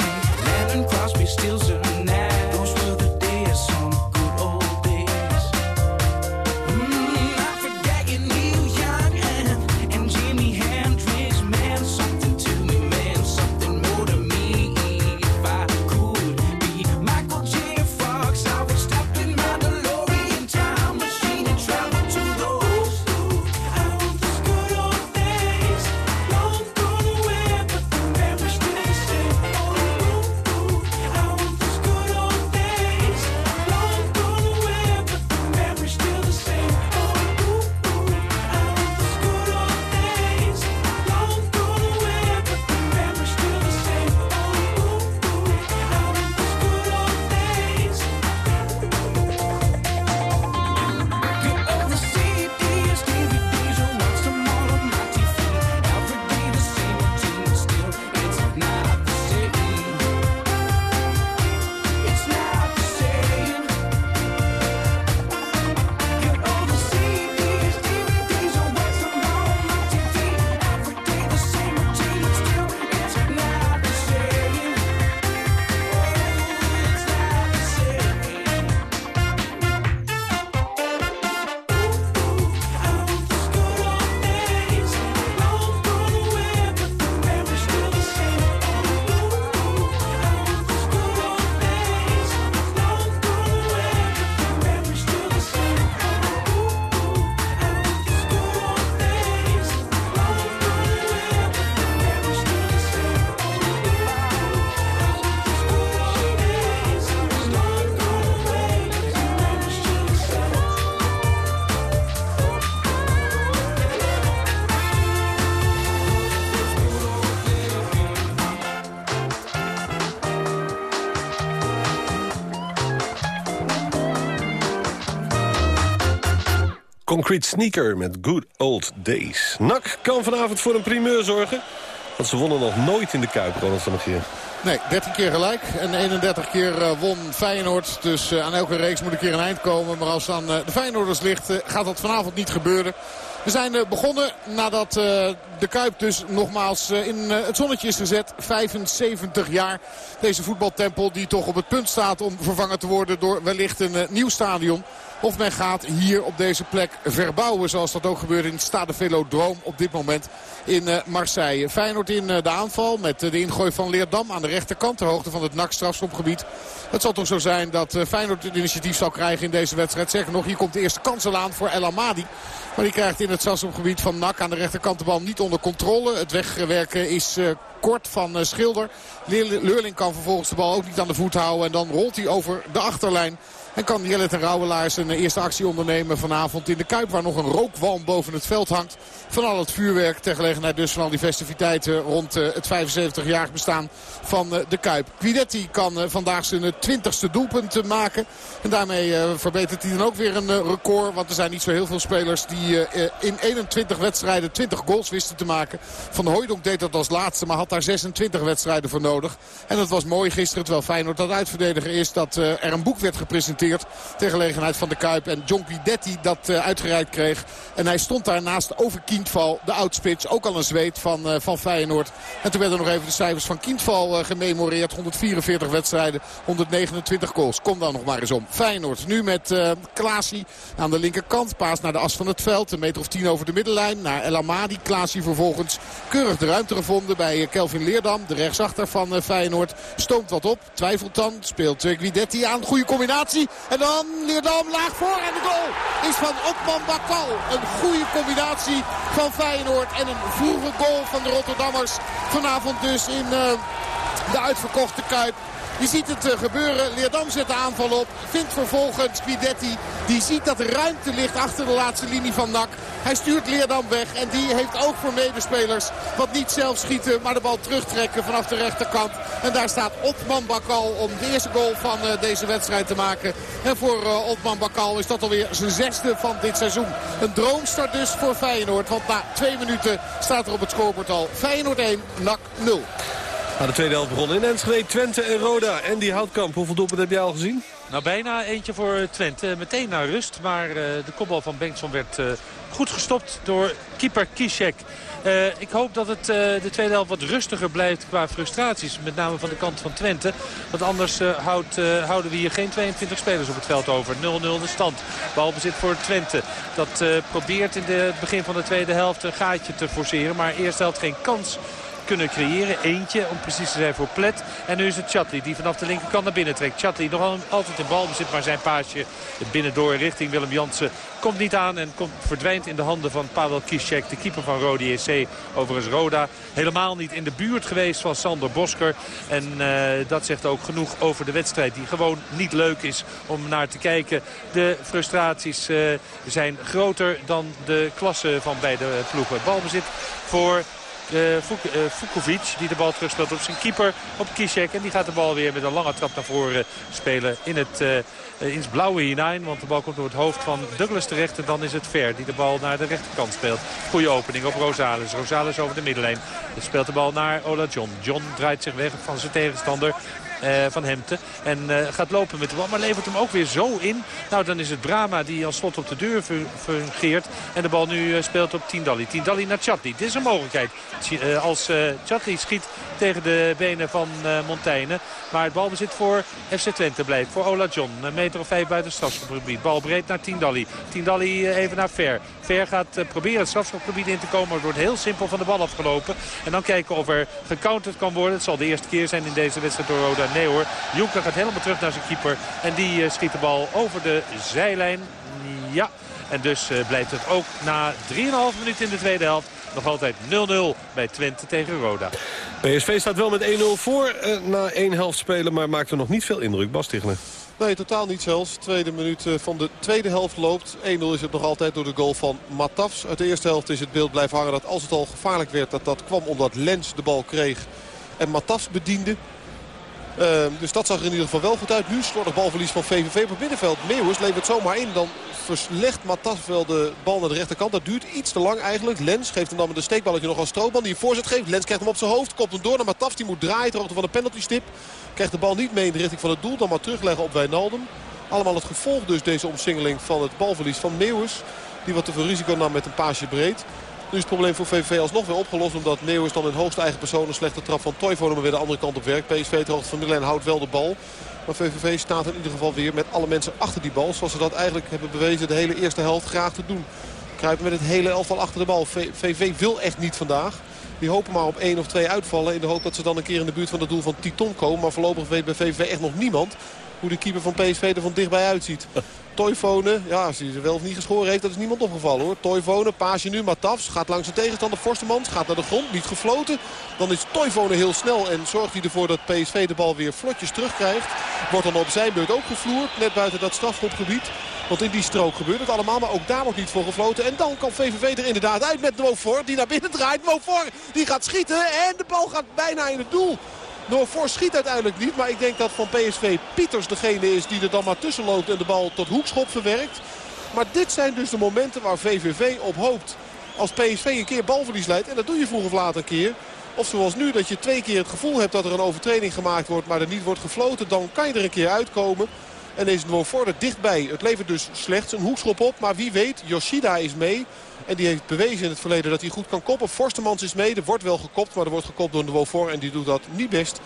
Concrete Sneaker met Good Old Days. NAC kan vanavond voor een primeur zorgen. Want ze wonnen nog nooit in de Kuip, Ronald van der Nee, 13 keer gelijk en 31 keer uh, won Feyenoord. Dus uh, aan elke reeks moet een keer een eind komen. Maar als het aan uh, de Feyenoorders ligt, gaat dat vanavond niet gebeuren. We zijn begonnen nadat de Kuip dus nogmaals in het zonnetje is gezet. 75 jaar. Deze voetbaltempel die toch op het punt staat om vervangen te worden door wellicht een nieuw stadion. Of men gaat hier op deze plek verbouwen. Zoals dat ook gebeurt in het Stade Velodroom op dit moment in uh, Marseille. Feyenoord in uh, de aanval met uh, de ingooi van Leerdam aan de rechterkant. Ter hoogte van het NAC strafschopgebied. Het zal toch zo zijn dat Feyenoord het initiatief zal krijgen in deze wedstrijd. Zeg nog, hier komt de eerste kans al aan voor El Amadi. Maar die krijgt in het strafschopgebied van NAC aan de rechterkant de bal niet onder controle. Het wegwerken is kort van Schilder. Leurling kan vervolgens de bal ook niet aan de voet houden. En dan rolt hij over de achterlijn. En kan Jellet en Rauwelaar zijn eerste actie ondernemen vanavond in de Kuip. Waar nog een rookwalm boven het veld hangt. Van al het vuurwerk ter gelegenheid dus van al die festiviteiten rond het 75-jarig bestaan van de Kuip. Guidetti kan vandaag zijn twintigste doelpunt maken. En daarmee verbetert hij dan ook weer een record. Want er zijn niet zo heel veel spelers die in 21 wedstrijden 20 goals wisten te maken. Van Hooydonk deed dat als laatste, maar had daar 26 wedstrijden voor nodig. En dat was mooi gisteren, terwijl Feyenoord dat uitverdediger is, dat er een boek werd gepresenteerd Ter gelegenheid van de Kuip. En John Guidetti dat uh, uitgereikt kreeg. En hij stond daar naast over Kindval, de oudspits. Ook al een zweet van, uh, van Feyenoord. En toen werden nog even de cijfers van Kindval uh, gememoreerd. 144 wedstrijden, 129 goals. Kom dan nog maar eens om. Feyenoord nu met uh, Klaasie aan de linkerkant. Paas naar de as van het veld. Een meter of tien over de middenlijn. Naar El Amadi. Klaasie vervolgens keurig de ruimte gevonden bij Kelvin Leerdam. De rechtsachter van Feyenoord. Stoomt wat op. Twijfelt dan. Speelt Guidetti aan. Goede combinatie. En dan Leerdam laag voor en de goal is van Otman Bakal. Een goede combinatie van Feyenoord en een vroege goal van de Rotterdammers. Vanavond dus in uh, de uitverkochte Kuip. Je ziet het uh, gebeuren. Leerdam zet de aanval op. Vindt vervolgens Guidetti. Die ziet dat er ruimte ligt achter de laatste linie van NAC. Hij stuurt Leerdam weg. En die heeft ook voor medespelers wat niet zelf schieten. Maar de bal terugtrekken vanaf de rechterkant. En daar staat Otman Bakal om de eerste goal van uh, deze wedstrijd te maken. En voor uh, Otman Bakal is dat alweer zijn zesde van dit seizoen. Een droomstart dus voor Feyenoord. Want na twee minuten staat er op het scorebord al Feyenoord 1, NAC 0. De tweede helft begonnen in Enschede, Twente en Roda. En die Houtkamp, hoeveel doelpunten heb jij al gezien? Nou, bijna eentje voor Twente. Meteen naar rust. Maar uh, de kopbal van Bengtson werd uh, goed gestopt door keeper Kishek. Uh, ik hoop dat het de tweede helft wat rustiger blijft qua frustraties. Met name van de kant van Twente. Want anders houden we hier geen 22 spelers op het veld over. 0-0 de stand. Balbezit voor Twente. Dat probeert in het begin van de tweede helft een gaatje te forceren. Maar eerste helft geen kans kunnen creëren. Eentje, om precies te zijn voor Plet. En nu is het Chatli die vanaf de linkerkant naar binnen trekt. Chatli nog altijd in balbezit, maar zijn paasje binnendoor richting Willem Jansen komt niet aan. En komt, verdwijnt in de handen van Pavel Kiszek, de keeper van Rode JC. Overigens Roda helemaal niet in de buurt geweest van Sander Bosker. En uh, dat zegt ook genoeg over de wedstrijd die gewoon niet leuk is om naar te kijken. De frustraties uh, zijn groter dan de klasse van beide ploegen. Balbezit voor uh, Vukovic die de bal terugspeelt op zijn keeper op Kishek. En die gaat de bal weer met een lange trap naar voren spelen in het, uh, in blauwe hinein. Want de bal komt door het hoofd van Douglas terecht. En dan is het Ver die de bal naar de rechterkant speelt. Goede opening op Rosales. Rosales over de middenlijn. Het speelt de bal naar Ola John. John draait zich weg van zijn tegenstander. Uh, van Hemte. En uh, gaat lopen met de bal. Maar levert hem ook weer zo in. Nou, dan is het Brama die als slot op de deur fungeert. En de bal nu uh, speelt op Tindalli. Tindalli naar Chatli. Dit is een mogelijkheid. als Chatli schiet tegen de benen van Montaigne. Maar het balbezit voor FC Twente blijft. Voor Ola John. Een meter of vijf buiten het strafschopgebied. Bal breed naar Tindalli. Tindalli even naar Ver. Ver gaat proberen het strafschopgebied in te komen. Maar wordt heel simpel van de bal afgelopen. En dan kijken of er gecounterd kan worden. Het zal de eerste keer zijn in deze wedstrijd door Roda Nee hoor, Jonker gaat helemaal terug naar zijn keeper. En die uh, schiet de bal over de zijlijn. Ja, en dus uh, blijft het ook na 3,5 minuten in de tweede helft. Nog altijd 0-0 bij Twente tegen Roda. PSV staat wel met 1-0 voor na één helft spelen, maar maakt er nog niet veel indruk. Bas. Nee, totaal niet zelfs. Tweede minuut van de tweede helft loopt. 1-0 is het nog altijd door de goal van Matafs. Uit de eerste helft is het beeld blijven hangen dat als het al gevaarlijk werd... dat dat kwam omdat Lens de bal kreeg en Matafs bediende. Uh, dus dat zag er in ieder geval wel goed uit. Nu slordig balverlies van VVV op het middenveld. Meeuwers levert zomaar in. Dan verslegt Matas wel de bal naar de rechterkant. Dat duurt iets te lang eigenlijk. Lens geeft hem dan met een steekballetje nog als stroopman. Die een voorzet geeft. Lens krijgt hem op zijn hoofd. Komt hem door naar Matas. Die moet draaien ter hoogte van de penaltystip. Krijgt de bal niet mee in de richting van het doel. Dan maar terugleggen op Wijnaldum. Allemaal het gevolg dus deze omsingeling van het balverlies van Meeuwers. Die wat te veel risico nam met een paasje breed. Nu is het probleem voor VVV alsnog weer opgelost. Omdat Meeuwis dan in hoogste eigen persoon een slechte trap van Toivonen maar weer de andere kant op werkt. PSV ter van Milan houdt wel de bal. Maar VVV staat in ieder geval weer met alle mensen achter die bal. Zoals ze dat eigenlijk hebben bewezen de hele eerste helft graag te doen. Kruipen met het hele elftal achter de bal. VV wil echt niet vandaag. Die hopen maar op één of twee uitvallen. In de hoop dat ze dan een keer in de buurt van het doel van Titon komen. Maar voorlopig weet bij VVV echt nog niemand hoe de keeper van PSV er van dichtbij uitziet. Toivonen, ja, als hij er wel of niet geschoren heeft, dat is niemand opgevallen hoor. Toivonen, paasje nu, Matafs gaat langs de tegenstander. Forstemans gaat naar de grond, niet gefloten. Dan is Toivonen heel snel en zorgt hij ervoor dat PSV de bal weer vlotjes terugkrijgt. Wordt dan op zijn beurt ook gevloerd, net buiten dat strafschopgebied. Want in die strook gebeurt het allemaal, maar ook daar wordt niet voor gefloten. En dan kan VVV er inderdaad uit met Wofor, die naar binnen draait. Wofor, die gaat schieten en de bal gaat bijna in het doel. Noorvoor schiet uiteindelijk niet. Maar ik denk dat van PSV Pieters degene is die er dan maar tussen loopt en de bal tot hoekschop verwerkt. Maar dit zijn dus de momenten waar VVV op hoopt. Als PSV een keer balverlies leidt, en dat doe je vroeg of laat een keer... Of zoals nu, dat je twee keer het gevoel hebt dat er een overtreding gemaakt wordt... maar er niet wordt gefloten, dan kan je er een keer uitkomen. En is er dichtbij. Het levert dus slechts een hoekschop op. Maar wie weet, Yoshida is mee. En die heeft bewezen in het verleden dat hij goed kan koppen. Forstemans is mee. Er wordt wel gekopt, maar er wordt gekopt door de Wofor. En die doet dat niet best.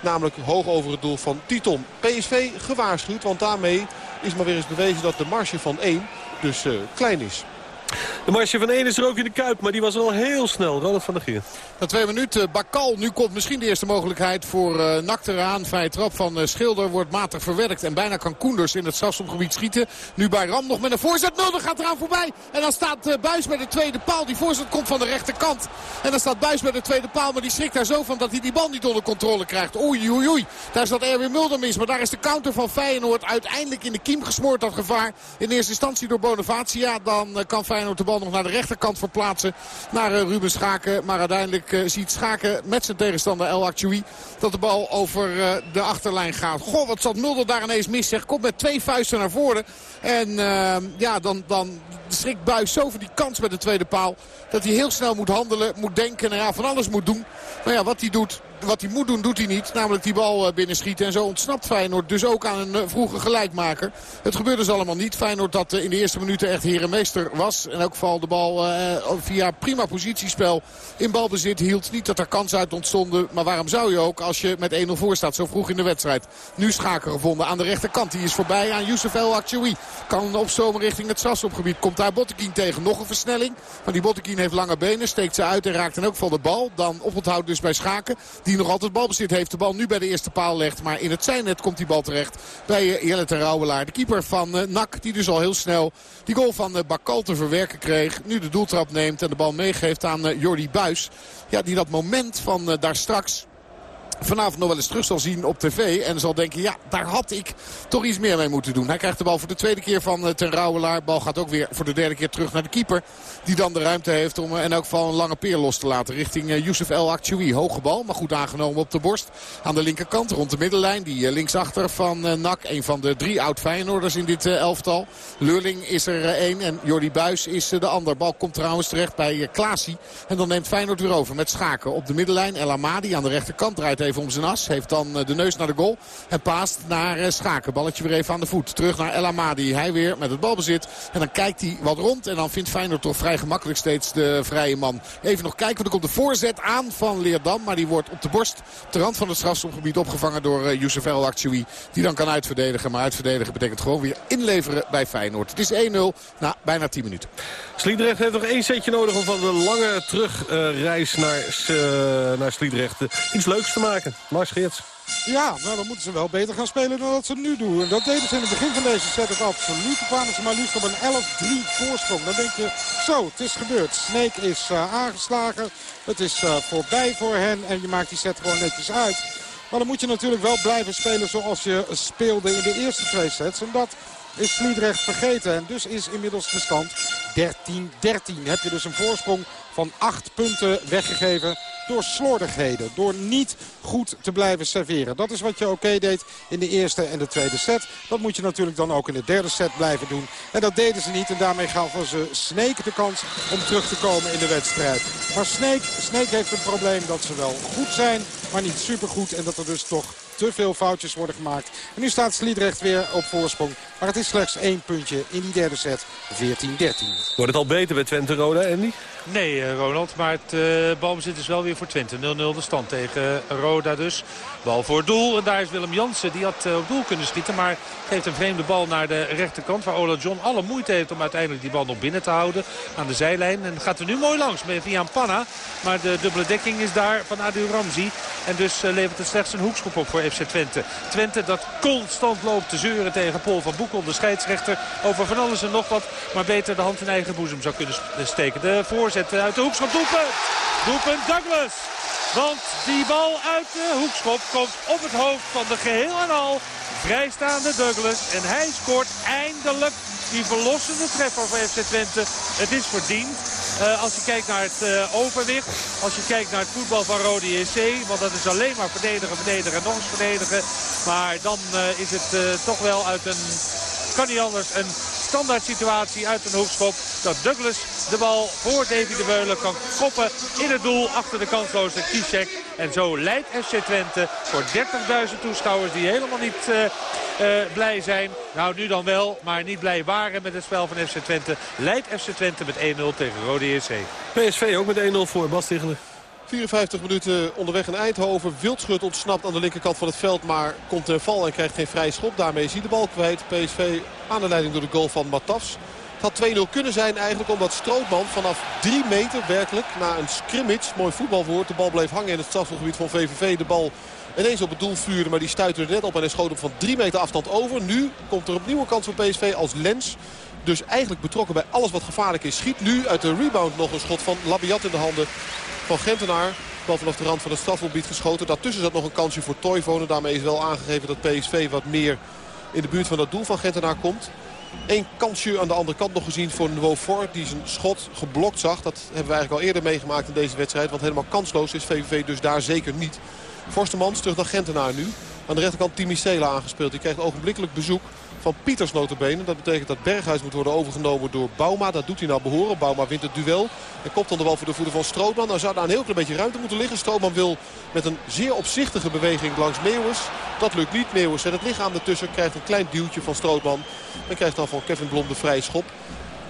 Namelijk hoog over het doel van Titon. PSV gewaarschuwd, want daarmee is maar weer eens bewezen dat de marge van 1 dus uh, klein is. De marge van 1 is er ook in de Kuip, maar die was wel heel snel. Ronald van der Gier. Na twee minuten, Bakal. Nu komt misschien de eerste mogelijkheid voor uh, Nak eraan. Vrije trap van uh, Schilder wordt matig verwerkt. En bijna kan Koenders in het strafschopgebied schieten. Nu bij Ram nog met een voorzet. Mulder gaat eraan voorbij. En dan staat uh, Buis bij de tweede paal. Die voorzet komt van de rechterkant. En dan staat Buis bij de tweede paal. Maar die schrikt daar zo van dat hij die bal niet onder controle krijgt. Oei, oei, oei. Daar staat Erwin Mulder mis. Maar daar is de counter van Feyenoord uiteindelijk in de kiem gesmoord. Dat gevaar in eerste instantie door Bonavacia. Dan kan Feyenoord de bal nog naar de rechterkant verplaatsen. Naar Ruben Schaken. Maar uiteindelijk ziet Schaken met zijn tegenstander El Achoui. Dat de bal over eh, de achterlijn gaat. Goh, wat zat Mulder daar ineens mis. Zeg, komt met twee vuisten naar voren. En uh, ja, dan, dan schrikt Buis zo voor die kans met de tweede paal. Dat hij heel snel moet handelen, moet denken. Nou ja, van alles moet doen. Maar ja, wat hij doet, wat hij moet doen, doet hij niet. Namelijk die bal eh, binnenschieten. En zo ontsnapt Feyenoord dus ook aan een vroege gelijkmaker. Het gebeurde dus allemaal niet. Feyenoord dat in de eerste minuten echt herenmeester was. En ook vooral de bal via prima positiespel in balbezit hield. Niet dat er kansen uit ontstonden. Maar waarom zou je ook als je met 1-0 voor staat zo vroeg in de wedstrijd. Nu Schaken gevonden aan de rechterkant. Die is voorbij aan Youssef El Achoui. Kan opstomen richting het strafschopgebied. Komt daar Bottekin tegen. Nog een versnelling. Maar die Bottekin heeft lange benen. Steekt ze uit en raakt dan ook van de bal. Dan oponthoud dus bij Schaken. Nog altijd balbezit heeft. De bal nu bij de eerste paal legt. Maar in het zijnet komt die bal terecht bij eh, Jelle ten Rouwelaar. De keeper van uh, NAC. Die dus al heel snel die goal van uh, Bakal te verwerken kreeg. Nu de doeltrap neemt en de bal meegeeft aan Jordi Buis. Ja, die dat moment van daar straks vanavond nog wel eens terug zal zien op tv. En zal denken, ja, daar had ik toch iets meer mee moeten doen. Hij krijgt de bal voor de tweede keer van uh, ten Rouwelaar. Bal gaat ook weer voor de derde keer terug naar de keeper. Die dan de ruimte heeft om uh, in elk geval een lange peer los te laten. Richting uh, Youssef El Achoui. Hoge bal, maar goed aangenomen op de borst. Aan de linkerkant, rond de middenlijn. Die linksachter van NAC. Een van de drie oud-Feyenoorders in dit elftal. Leurling is er één en Jordi Buis is de ander. Bal komt trouwens terecht bij Klaasie. En dan neemt Feyenoord weer over met Schaken. Op de middenlijn El Amadi aan de rechterkant draait even om zijn as. Heeft dan de neus naar de goal. En paast naar Schaken. Balletje weer even aan de voet. Terug naar El Amadi. Hij weer met het balbezit. En dan kijkt hij wat rond. En dan vindt Feyenoord toch vrij gemakkelijk steeds de vrije man. Even nog kijken. Want er komt de voorzet aan van Leerdam. Maar die wordt op de borst ter rand van het strafschopgebied opgevangen door uh, Youssef El Achoui. Die dan kan uitverdedigen. Maar uitverdedigen betekent gewoon weer inleveren bij Feyenoord. Het is 1-0 na bijna 10 minuten. Sliedrecht heeft nog één setje nodig om van de lange terugreis naar, naar Sliedrecht iets leuks te maken. Mars Geerts. Ja, nou dan moeten ze wel beter gaan spelen dan dat ze nu doen. En dat deden ze in het begin van deze set ook absoluut. Toen kwamen ze maar liefst op een 11-3 voorsprong. Dan denk je, zo, het is gebeurd. Snake is uh, aangeslagen. Het is uh, voorbij voor hen. En je maakt die set gewoon netjes uit. Maar dan moet je natuurlijk wel blijven spelen zoals je speelde in de eerste twee sets. En dat is Sliedrecht vergeten. En dus is inmiddels de stand 13-13. Heb je dus een voorsprong van 8 punten weggegeven door slordigheden. Door niet goed te blijven serveren. Dat is wat je oké deed in de eerste en de tweede set. Dat moet je natuurlijk dan ook in de derde set blijven doen. En dat deden ze niet. En daarmee gaven ze Sneek de kans om terug te komen in de wedstrijd. Maar Sneek, Sneek heeft het probleem dat ze wel goed zijn, maar niet supergoed. En dat er dus toch te veel foutjes worden gemaakt. En nu staat Sliedrecht weer op voorsprong. Maar het is slechts één puntje in die derde set. 14-13. Wordt het al beter bij Twente Roda, Andy? Nee, eh, Ronald. Maar het uh, balbezit is wel weer voor Twente. 0-0 de stand tegen Roda dus. Bal voor doel. En daar is Willem Jansen. Die had uh, op doel kunnen schieten. Maar geeft een vreemde bal naar de rechterkant. Waar Ola John alle moeite heeft om uiteindelijk die bal nog binnen te houden. Aan de zijlijn. En gaat er nu mooi langs via Panna. Maar de dubbele dekking is daar van Adil Ramzi. En dus levert het slechts een hoekschop op voor FC Twente. Twente dat constant loopt te zeuren tegen Paul van Boekel. De scheidsrechter over van alles en nog wat. Maar beter de hand in eigen boezem zou kunnen steken. De voorzet uit de hoekschop. Doelpunt! Douglas! Want die bal uit de hoekschop komt op het hoofd van de geheel en al vrijstaande Douglas. En hij scoort eindelijk die verlossende treffer voor FC Twente. Het is verdiend. Uh, als je kijkt naar het uh, overwicht, als je kijkt naar het voetbal van Rode JC... want dat is alleen maar verdedigen, verdedigen en nog eens verdedigen. Maar dan is het toch wel uit een, kan niet anders, een standaard situatie uit een hoekschop. Dat Douglas de bal voor Davy de Beulen kan koppen in het doel achter de kansloze Kieschek. En zo leidt FC Twente voor 30.000 toeschouwers die helemaal niet uh, uh, blij zijn. Nou, nu dan wel, maar niet blij waren met het spel van FC Twente. Leidt FC Twente met 1-0 tegen Rode EC. PSV ook met 1-0 voor Bas Tichelen. 54 minuten onderweg in Eindhoven. Wildschut ontsnapt aan de linkerkant van het veld. Maar komt ter val en krijgt geen vrij schop. Daarmee is hij de bal kwijt. PSV aan de leiding door de goal van Matafs. Had 2-0 kunnen zijn eigenlijk omdat Strootman vanaf 3 meter werkelijk na een scrimmage, mooi voetbalwoord, de bal bleef hangen in het strafgebied van VVV. De bal ineens op het doel vuurde, maar die stuitte er net op en hij schoot hem van 3 meter afstand over. Nu komt er opnieuw een kans voor PSV als Lens. Dus eigenlijk betrokken bij alles wat gevaarlijk is. Schiet nu uit de rebound nog een schot van Labiat in de handen van Gentenaar. Bal vanaf de rand van het strafgebied geschoten. Daartussen zat nog een kansje voor Toivonen. Daarmee is wel aangegeven dat PSV wat meer in de buurt van dat doel van Gentenaar komt. Eén kansje aan de andere kant nog gezien voor Nouveau Die zijn schot geblokt zag. Dat hebben we eigenlijk al eerder meegemaakt in deze wedstrijd. Want helemaal kansloos is VVV dus daar zeker niet. Forstemans terug naar Gentenaar nu. Aan de rechterkant Timi Sela aangespeeld. Die krijgt ogenblikkelijk bezoek van Pieters notabene. Dat betekent dat Berghuis moet worden overgenomen door Bauma. Dat doet hij nou behoren. Bauma wint het duel. En kopt dan de bal voor de voeten van Strootman. Nou zou daar een heel klein beetje ruimte moeten liggen. Strootman wil met een zeer opzichtige beweging langs Meeuwers. Dat lukt niet. Meeuwers zet het lichaam ertussen. Krijgt een klein duwtje van Strootman. En krijgt dan van Kevin Blom de vrije schop.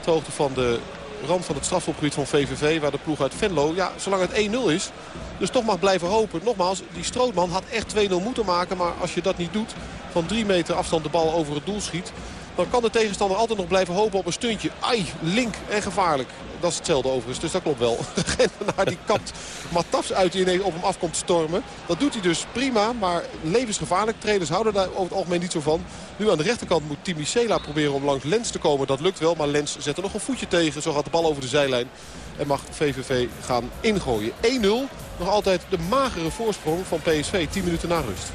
Ter hoogte van de rand van het strafopgebied van VVV. Waar de ploeg uit Venlo, ja, zolang het 1-0 is. Dus toch mag blijven hopen. Nogmaals, die Strootman had echt 2-0 moeten maken. Maar als je dat niet doet, van 3 meter afstand de bal over het doel schiet... dan kan de tegenstander altijd nog blijven hopen op een stuntje. Ai, link en gevaarlijk. Dat is hetzelfde overigens, dus dat klopt wel. Gentenaar die kapt Matafs uit die ineens op hem afkomt stormen. Dat doet hij dus prima, maar levensgevaarlijk. Trainers houden daar over het algemeen niet zo van. Nu aan de rechterkant moet Timi Sela proberen om langs Lens te komen. Dat lukt wel, maar Lens zet er nog een voetje tegen. Zo gaat de bal over de zijlijn. En mag VVV gaan ingooien. 1-0. Nog altijd de magere voorsprong van PSV. 10 minuten na rust.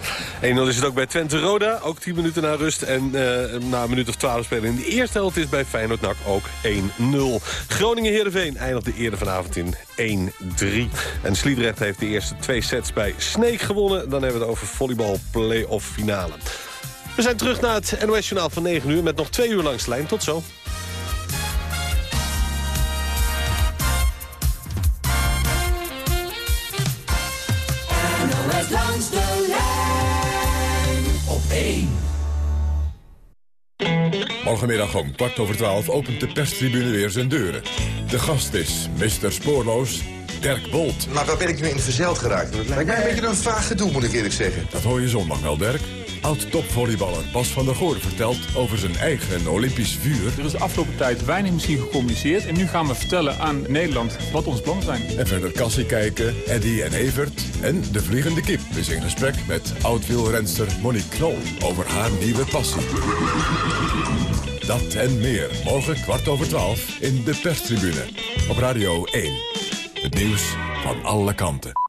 1-0 is het ook bij Twente Roda. Ook 10 minuten na rust. En uh, na een minuut of 12 spelen in de eerste helft is bij Feyenoord NAC ook 1-0. Groningen-Heerenveen eindigde eerder vanavond in 1-3. En Sliedrecht heeft de eerste twee sets bij Sneek gewonnen. Dan hebben we het over volleybal play-off finale. We zijn terug naar het NOS-journaal van 9 uur... met nog twee uur langs de lijn. Tot zo. Morgenmiddag om kwart over twaalf opent de perstribune weer zijn deuren. De gast is Mr. Spoorloos Dirk Bolt. Maar waar ben ik nu in verzeild geraakt? Dat lijkt mij een beetje een vaag gedoe, moet ik eerlijk zeggen. Dat hoor je zondag wel, Dirk. Oud-topvolleyballer Bas van der Goor vertelt over zijn eigen Olympisch vuur. Er is de afgelopen tijd weinig misschien gecommuniceerd. En nu gaan we vertellen aan Nederland wat ons plannen zijn. En verder kassie kijken, Eddy en Evert. En de vliegende kip is in gesprek met oud-wielrenster Monique Knol over haar nieuwe passie. Dat en meer morgen kwart over twaalf in de perstribune op Radio 1. Het nieuws van alle kanten.